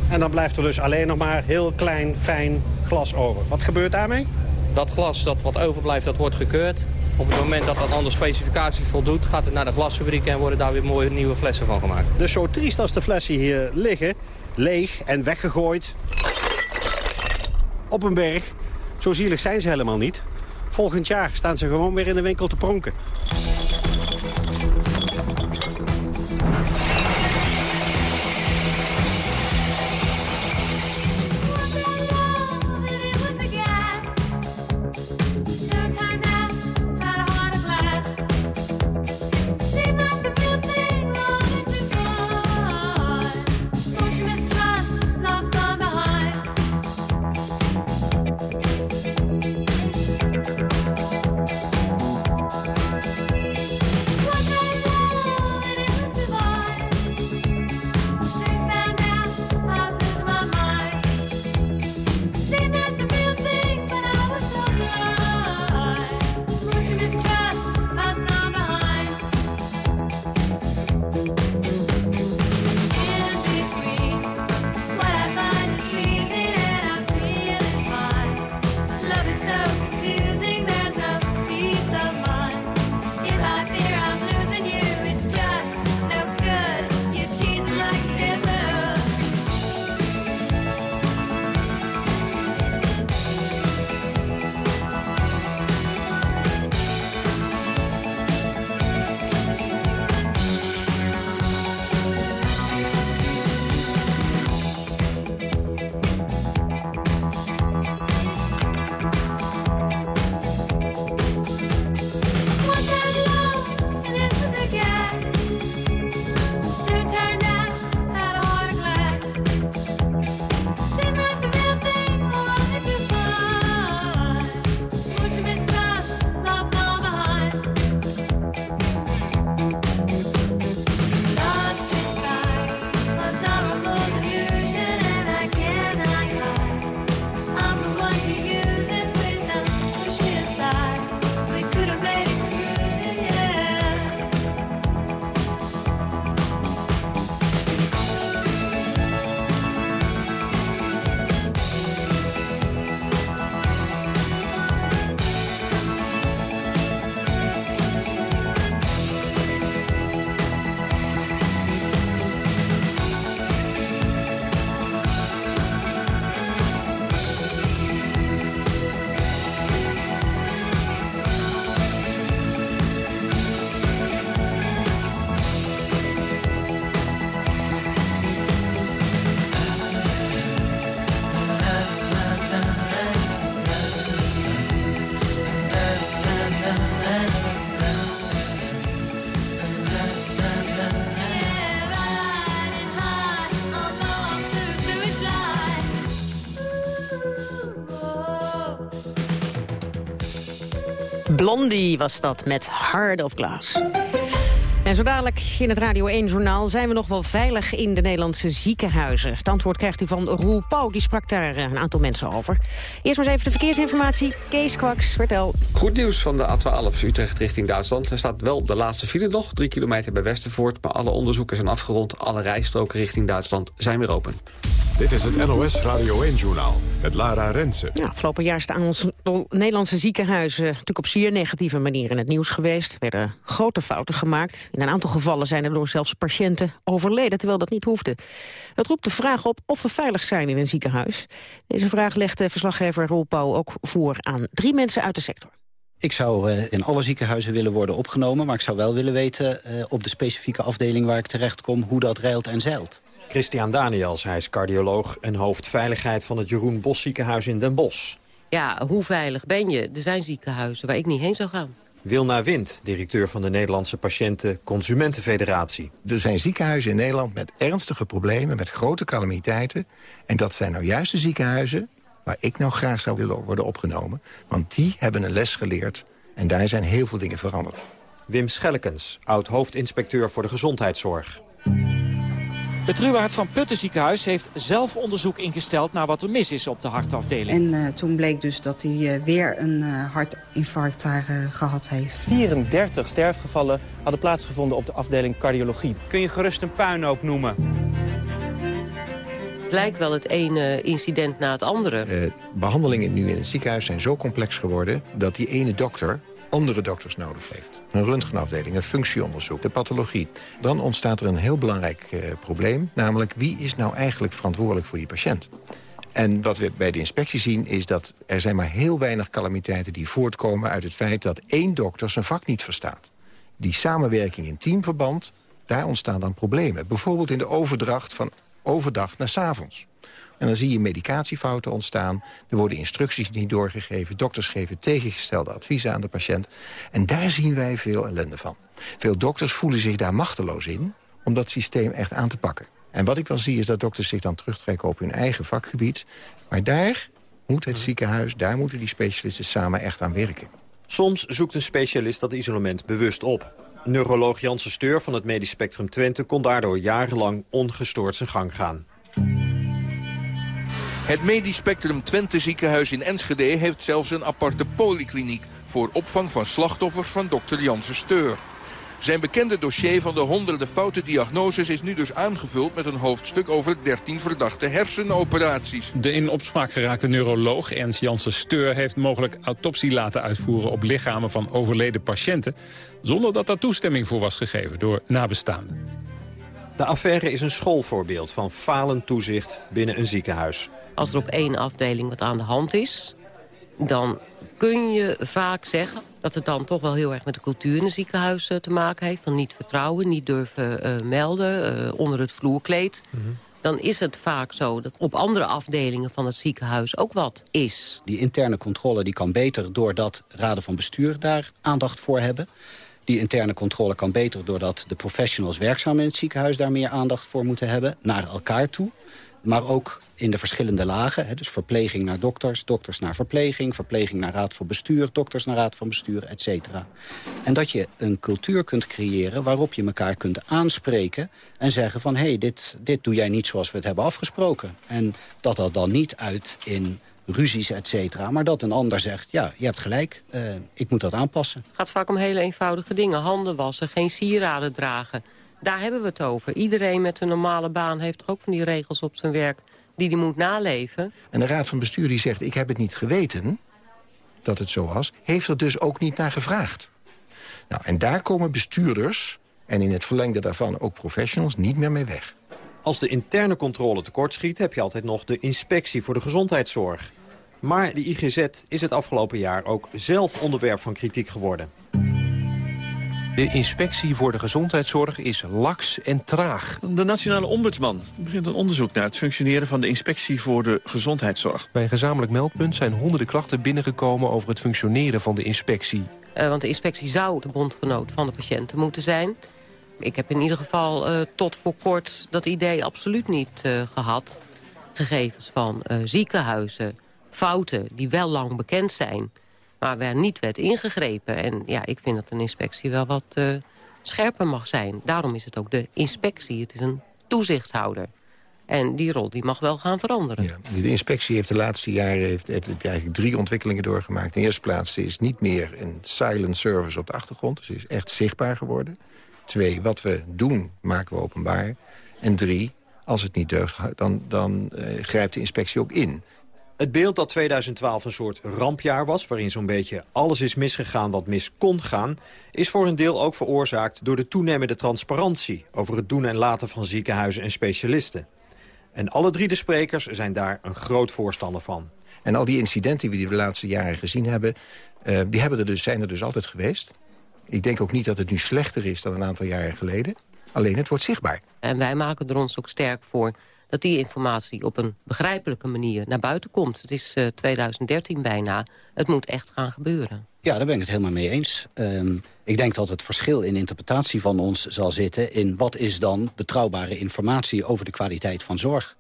En dan blijft er dus alleen nog maar heel klein, fijn glas over. Wat gebeurt daarmee? Dat glas dat wat overblijft, dat wordt gekeurd. Op het moment dat dat aan de specificaties voldoet, gaat het naar de glasfabriek en worden daar weer mooie nieuwe flessen van gemaakt. Dus zo triest als de flessen hier liggen, leeg en weggegooid op een berg, zo zielig zijn ze helemaal niet. Volgend jaar staan ze gewoon weer in de winkel te pronken. Blondie was dat met Hard of Glass. En zo dadelijk in het Radio 1-journaal zijn we nog wel veilig in de Nederlandse ziekenhuizen. Het antwoord krijgt u van Roel Pauw, die sprak daar eh, een aantal mensen over. Eerst maar eens even de verkeersinformatie. Kees Kwaks, vertel. Goed nieuws van de A12 Utrecht richting Duitsland. Er staat wel de laatste file nog, drie kilometer bij Westervoort... maar alle onderzoeken zijn afgerond. Alle rijstroken richting Duitsland zijn weer open. Dit is het NOS Radio 1-journaal met Lara Rensen. Ja, afgelopen jaar is het aan onze Nederlandse ziekenhuizen... natuurlijk op zeer negatieve manier in het nieuws geweest. Er werden grote fouten gemaakt. In een aantal gevallen zijn er door zelfs patiënten overleden... terwijl dat niet hoefde. Dat roept de vraag op of we veilig zijn in een ziekenhuis. Deze vraag legde verslaggever Roel Pauw ook voor aan drie mensen uit de sector. Ik zou uh, in alle ziekenhuizen willen worden opgenomen... maar ik zou wel willen weten uh, op de specifieke afdeling waar ik terecht kom... hoe dat reilt en zeilt. Christian Daniels, hij is cardioloog en hoofdveiligheid van het Jeroen Bos ziekenhuis in Den Bosch. Ja, hoe veilig ben je? Er zijn ziekenhuizen waar ik niet heen zou gaan. Wilna Wind, directeur van de Nederlandse Patiënten Consumentenfederatie. Er zijn ziekenhuizen in Nederland met ernstige problemen, met grote calamiteiten. En dat zijn nou juist de ziekenhuizen waar ik nou graag zou willen worden opgenomen. Want die hebben een les geleerd en daar zijn heel veel dingen veranderd. Wim Schellekens, oud-hoofdinspecteur voor de gezondheidszorg. Het Ruwaard van Putten ziekenhuis heeft zelf onderzoek ingesteld... naar wat er mis is op de hartafdeling. En uh, toen bleek dus dat hij uh, weer een uh, hartinfarct daar gehad heeft. 34 sterfgevallen hadden plaatsgevonden op de afdeling cardiologie. Kun je gerust een puinhoop noemen? Het lijkt wel het ene incident na het andere. behandelingen nu in het ziekenhuis zijn zo complex geworden... dat die ene dokter andere dokters nodig heeft. Een röntgenafdeling, een functieonderzoek, de pathologie. Dan ontstaat er een heel belangrijk uh, probleem. Namelijk, wie is nou eigenlijk verantwoordelijk voor die patiënt? En wat we bij de inspectie zien is dat er zijn maar heel weinig calamiteiten... die voortkomen uit het feit dat één dokter zijn vak niet verstaat. Die samenwerking in teamverband, daar ontstaan dan problemen. Bijvoorbeeld in de overdracht van overdag naar s avonds. En dan zie je medicatiefouten ontstaan. Er worden instructies niet doorgegeven. Dokters geven tegengestelde adviezen aan de patiënt. En daar zien wij veel ellende van. Veel dokters voelen zich daar machteloos in... om dat systeem echt aan te pakken. En wat ik wel zie is dat dokters zich dan terugtrekken op hun eigen vakgebied. Maar daar moet het ziekenhuis, daar moeten die specialisten samen echt aan werken. Soms zoekt een specialist dat isolement bewust op. Neuroloog Janssen Steur van het Medisch Spectrum Twente... kon daardoor jarenlang ongestoord zijn gang gaan. Het Medisch Spectrum Twente ziekenhuis in Enschede heeft zelfs een aparte polykliniek... voor opvang van slachtoffers van dokter Janssen Steur. Zijn bekende dossier van de honderden foute diagnoses is nu dus aangevuld met een hoofdstuk over 13 verdachte hersenoperaties. De in opspraak geraakte neuroloog Ernst Janssen Steur heeft mogelijk autopsie laten uitvoeren op lichamen van overleden patiënten, zonder dat daar toestemming voor was gegeven door nabestaanden. De affaire is een schoolvoorbeeld van falend toezicht binnen een ziekenhuis. Als er op één afdeling wat aan de hand is... dan kun je vaak zeggen dat het dan toch wel heel erg met de cultuur in een ziekenhuis te maken heeft. Van niet vertrouwen, niet durven uh, melden, uh, onder het vloerkleed. Mm -hmm. Dan is het vaak zo dat op andere afdelingen van het ziekenhuis ook wat is. Die interne controle die kan beter doordat raden van bestuur daar aandacht voor hebben. Die interne controle kan beter doordat de professionals werkzaam in het ziekenhuis... daar meer aandacht voor moeten hebben, naar elkaar toe. Maar ook in de verschillende lagen. Hè, dus verpleging naar dokters, dokters naar verpleging... verpleging naar raad van bestuur, dokters naar raad van bestuur, et cetera. En dat je een cultuur kunt creëren waarop je elkaar kunt aanspreken... en zeggen van, hé, hey, dit, dit doe jij niet zoals we het hebben afgesproken. En dat dat dan niet uit in ruzies, et cetera. Maar dat een ander zegt, ja, je hebt gelijk, uh, ik moet dat aanpassen. Het gaat vaak om hele eenvoudige dingen. Handen wassen, geen sieraden dragen. Daar hebben we het over. Iedereen met een normale baan heeft toch ook van die regels op zijn werk... die hij moet naleven. En de raad van bestuur die zegt, ik heb het niet geweten dat het zo was... heeft er dus ook niet naar gevraagd. Nou, en daar komen bestuurders, en in het verlengde daarvan ook professionals... niet meer mee weg. Als de interne controle tekortschiet, heb je altijd nog de inspectie voor de gezondheidszorg. Maar de IGZ is het afgelopen jaar ook zelf onderwerp van kritiek geworden. De inspectie voor de gezondheidszorg is laks en traag. De Nationale Ombudsman begint een onderzoek naar het functioneren van de inspectie voor de gezondheidszorg. Bij een gezamenlijk meldpunt zijn honderden klachten binnengekomen over het functioneren van de inspectie. Uh, want de inspectie zou de bondgenoot van de patiënten moeten zijn. Ik heb in ieder geval uh, tot voor kort dat idee absoluut niet uh, gehad. Gegevens van ziekenhuizen, fouten die wel lang bekend zijn maar waar niet werd ingegrepen. En ja, ik vind dat een inspectie wel wat scherper mag zijn. Daarom is het ook de inspectie. Het is een toezichthouder. En die rol die mag wel gaan veranderen. Ja, de inspectie heeft de laatste jaren heeft, eigenlijk drie ontwikkelingen doorgemaakt. In de eerste plaats is niet meer een silent service op de achtergrond. Dus is echt zichtbaar geworden. Twee, wat we doen maken we openbaar. En drie, als het niet deugt, dan, dan uh, grijpt de inspectie ook in. Het beeld dat 2012 een soort rampjaar was... waarin zo'n beetje alles is misgegaan wat mis kon gaan... is voor een deel ook veroorzaakt door de toenemende transparantie... over het doen en laten van ziekenhuizen en specialisten. En alle drie de sprekers zijn daar een groot voorstander van. En al die incidenten die we de laatste jaren gezien hebben... Uh, die hebben er dus, zijn er dus altijd geweest. Ik denk ook niet dat het nu slechter is dan een aantal jaren geleden. Alleen het wordt zichtbaar. En wij maken er ons ook sterk voor dat die informatie op een begrijpelijke manier naar buiten komt. Het is uh, eh, 2013 bijna. Het moet echt gaan gebeuren. Ja, daar ben ik het helemaal mee eens. Um, ik denk dat het verschil in interpretatie van ons zal zitten... in wat is dan betrouwbare informatie over de kwaliteit van zorg.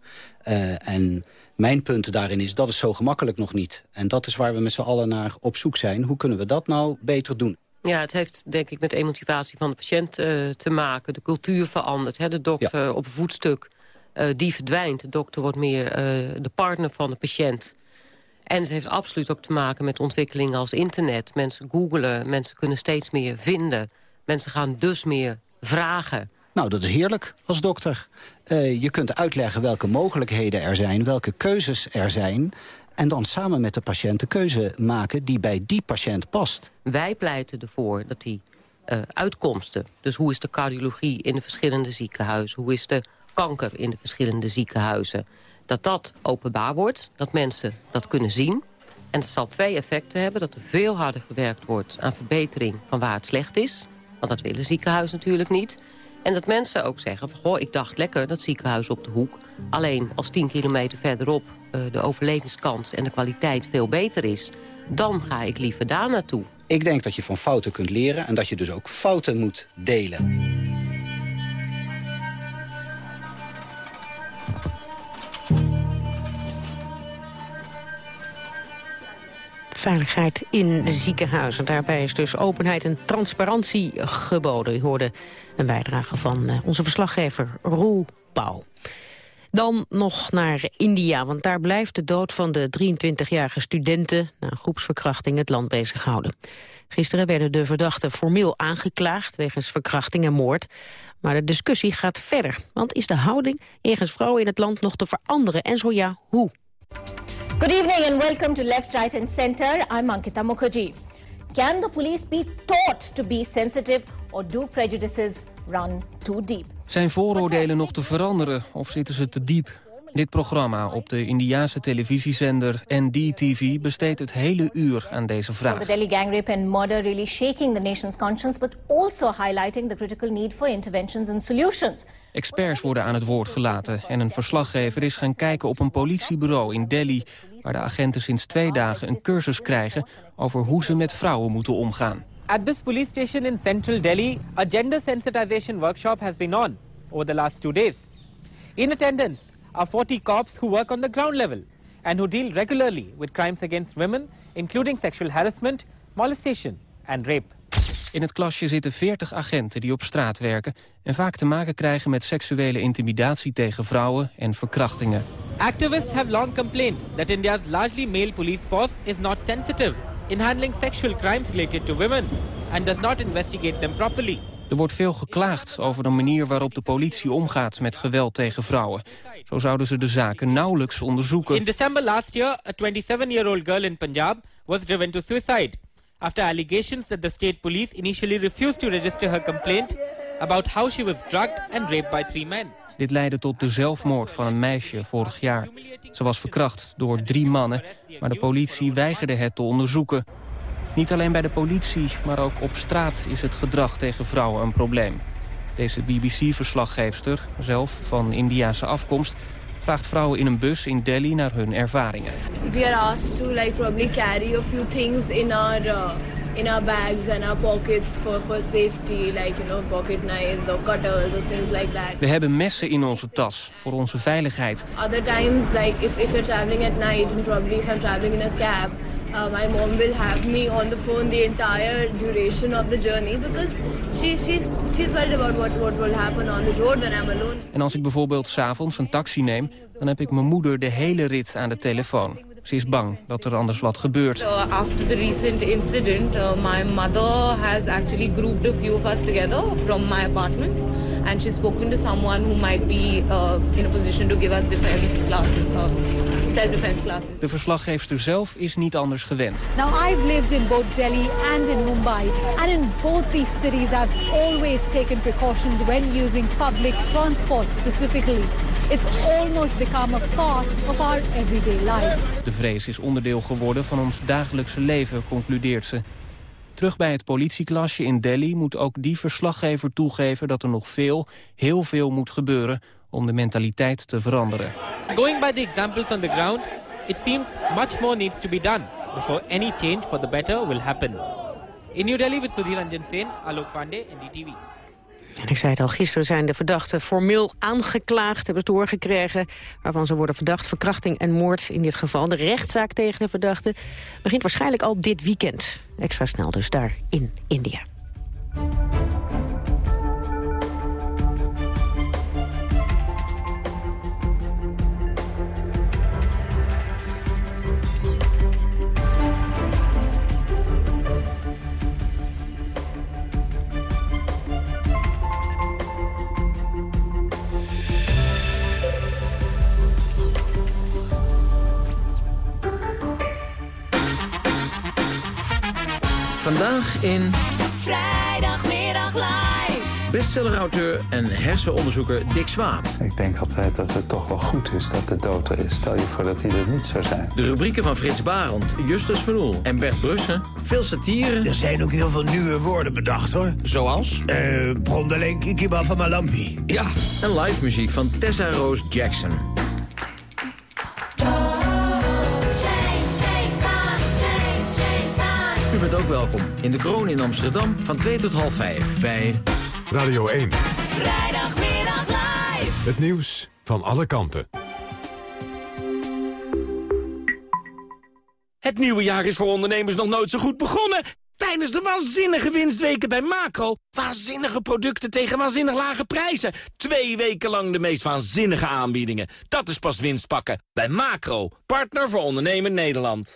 Uh, en mijn punt daarin is, dat is zo gemakkelijk nog niet. En dat is waar we met z'n allen naar op zoek zijn. Hoe kunnen we dat nou beter doen? Ja, het heeft denk ik met emotivatie van de patiënt uh, te maken. De cultuur verandert. Hè? De dokter ja. op een voetstuk, uh, die verdwijnt. De dokter wordt meer uh, de partner van de patiënt. En het heeft absoluut ook te maken met ontwikkelingen als internet. Mensen googelen, mensen kunnen steeds meer vinden. Mensen gaan dus meer vragen. Nou, dat is heerlijk als dokter. Uh, je kunt uitleggen welke mogelijkheden er zijn, welke keuzes er zijn... en dan samen met de patiënt de keuze maken die bij die patiënt past. Wij pleiten ervoor dat die uh, uitkomsten... dus hoe is de cardiologie in de verschillende ziekenhuizen... hoe is de kanker in de verschillende ziekenhuizen dat dat openbaar wordt, dat mensen dat kunnen zien. En het zal twee effecten hebben. Dat er veel harder gewerkt wordt aan verbetering van waar het slecht is. Want dat willen ziekenhuizen natuurlijk niet. En dat mensen ook zeggen, van, goh, ik dacht lekker dat ziekenhuis op de hoek. Alleen als 10 kilometer verderop de overlevingskans en de kwaliteit veel beter is... dan ga ik liever daar naartoe. Ik denk dat je van fouten kunt leren en dat je dus ook fouten moet delen. veiligheid in ziekenhuizen. Daarbij is dus openheid en transparantie geboden. U hoorde een bijdrage van eh, onze verslaggever Roel Pauw. Dan nog naar India, want daar blijft de dood van de 23-jarige studenten... na groepsverkrachting het land bezighouden. Gisteren werden de verdachten formeel aangeklaagd wegens verkrachting en moord. Maar de discussie gaat verder, want is de houding jegens vrouwen in het land nog te veranderen? En zo ja, hoe? Good evening and welcome to Left, Right and Center. I'm Ankita Mukherjee. Can the police be taught to be sensitive or do prejudices run too deep? Zijn vooroordelen nog te veranderen of zitten ze te diep? Dit programma op de Indiaanse televisiezender NDTV besteedt het hele uur aan deze vraag. The Delhi gang rape and murder really shaking the nation's conscience, but also highlighting the critical need for interventions and solutions. Experts worden aan het woord gelaten en een verslaggever is gaan kijken op een politiebureau in Delhi... waar de agenten sinds twee dagen een cursus krijgen over hoe ze met vrouwen moeten omgaan. At this police station in central Delhi, a gender sensitization workshop has been on over the last two days. In attendance are 40 cops who work on the ground level and who deal regularly with crimes against women, including sexual harassment, molestation and rape. In het klasje zitten 40 agenten die op straat werken... en vaak te maken krijgen met seksuele intimidatie tegen vrouwen en verkrachtingen. Activists have long complained that India's largely male police force is not sensitive in handling sexual crimes related to women and does not investigate them properly. Er wordt veel geklaagd over de manier waarop de politie omgaat met geweld tegen vrouwen. Zo zouden ze de zaken nauwelijks onderzoeken. In December last year, a 27-year-old girl in Punjab was driven to suicide after allegations that the state police initially refused to register her complaint about how she was drugged and raped by three men. Dit leidde tot de zelfmoord van een meisje vorig jaar. Ze was verkracht door drie mannen, maar de politie weigerde het te onderzoeken. Niet alleen bij de politie, maar ook op straat is het gedrag tegen vrouwen een probleem. Deze BBC-verslaggeefster, zelf van Indiase afkomst, vraagt vrouwen in een bus in Delhi naar hun ervaringen. We are asked to like probably carry a few things in our uh, in our bags and our pockets for, for safety, like, you know, pocket knives or cutters or things like that. We hebben messen in onze tas, voor onze veiligheid. Other times, like, if, if you're traveling at night and probably if I'm traveling in a cab, uh, my mom will have me on the phone the entire duration of the journey because she, she's, she's worried about what, what will happen on the road when I'm alone. En als ik bijvoorbeeld s'avonds een taxi neem... dan heb ik mijn moeder de hele rit aan de telefoon. Ze is bang dat er anders wat gebeurt. After the recent incident, uh, my mother has actually grouped a few of us together from my apartment. And she's spoken to someone who might be uh, in a position to give us defense classes, uh, self-defense classes. De verslaggeefster zelf is niet anders gewend. Now, I've lived in both Delhi and in Mumbai, and in both these cities, I've always taken precautions when using public transport specifically. It's almost become a part of our everyday lives. De vrees is onderdeel geworden van ons dagelijkse leven, concludeert ze. Terug bij het politieklasje in Delhi moet ook die verslaggever toegeven dat er nog veel, heel veel moet gebeuren om de mentaliteit te veranderen. Going by the examples on the ground, it seems much more needs to be done before any change for the better will happen. In New Delhi with Sudhir Ranjan Sen, Alok Pandey, NDTV. En ik zei het al, gisteren zijn de verdachten formeel aangeklaagd, hebben ze doorgekregen, waarvan ze worden verdacht verkrachting en moord in dit geval. De rechtszaak tegen de verdachten begint waarschijnlijk al dit weekend. Extra snel dus daar in India. Vandaag in Vrijdagmiddag live. bestsellerauteur en hersenonderzoeker Dick Swaap. Ik denk altijd dat het toch wel goed is dat de dood er is. Stel je voor dat hij er niet zou zijn. De rubrieken van Frits Barend, Justus Van Oel en Bert Brussen. Veel satire. Er zijn ook heel veel nieuwe woorden bedacht, hoor. Zoals? Eh, Kiba van Malampi. Ja. En live muziek van Tessa Rose Jackson. U bent ook welkom in de Kroon in Amsterdam van 2 tot half 5 bij... Radio 1. Vrijdagmiddag live. Het nieuws van alle kanten. Het nieuwe jaar is voor ondernemers nog nooit zo goed begonnen. Tijdens de waanzinnige winstweken bij Macro. Waanzinnige producten tegen waanzinnig lage prijzen. Twee weken lang de meest waanzinnige aanbiedingen. Dat is pas winst pakken. Bij Macro, partner voor ondernemen Nederland.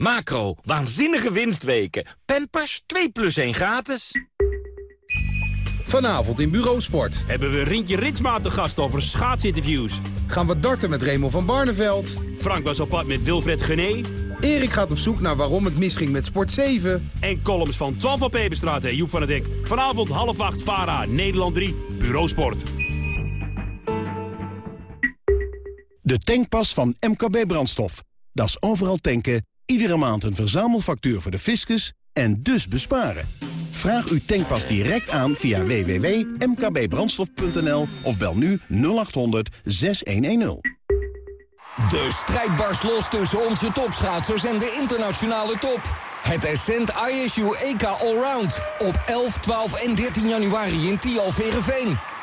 Macro, waanzinnige winstweken. Pampers, 2 plus 1 gratis. Vanavond in Bureau Sport. Hebben we Rintje Ritsma te gast over schaatsinterviews. Gaan we darten met Raymond van Barneveld. Frank was op pad met Wilfred Gené. Erik gaat op zoek naar waarom het misging met Sport 7. En columns van Twan van Peperstraat en Joep van het Dek. Vanavond half acht, VARA, Nederland 3, Bureau Sport. De tankpas van MKB Brandstof. Dat is overal tanken, iedere maand een verzamelfactuur voor de fiscus en dus besparen. Vraag uw tankpas direct aan via www.mkbbrandstof.nl of bel nu 0800 6110. De strijd barst los tussen onze topschaatsers en de internationale top. Het Ascent ISU EK Allround op 11, 12 en 13 januari in Tialf Verenveen.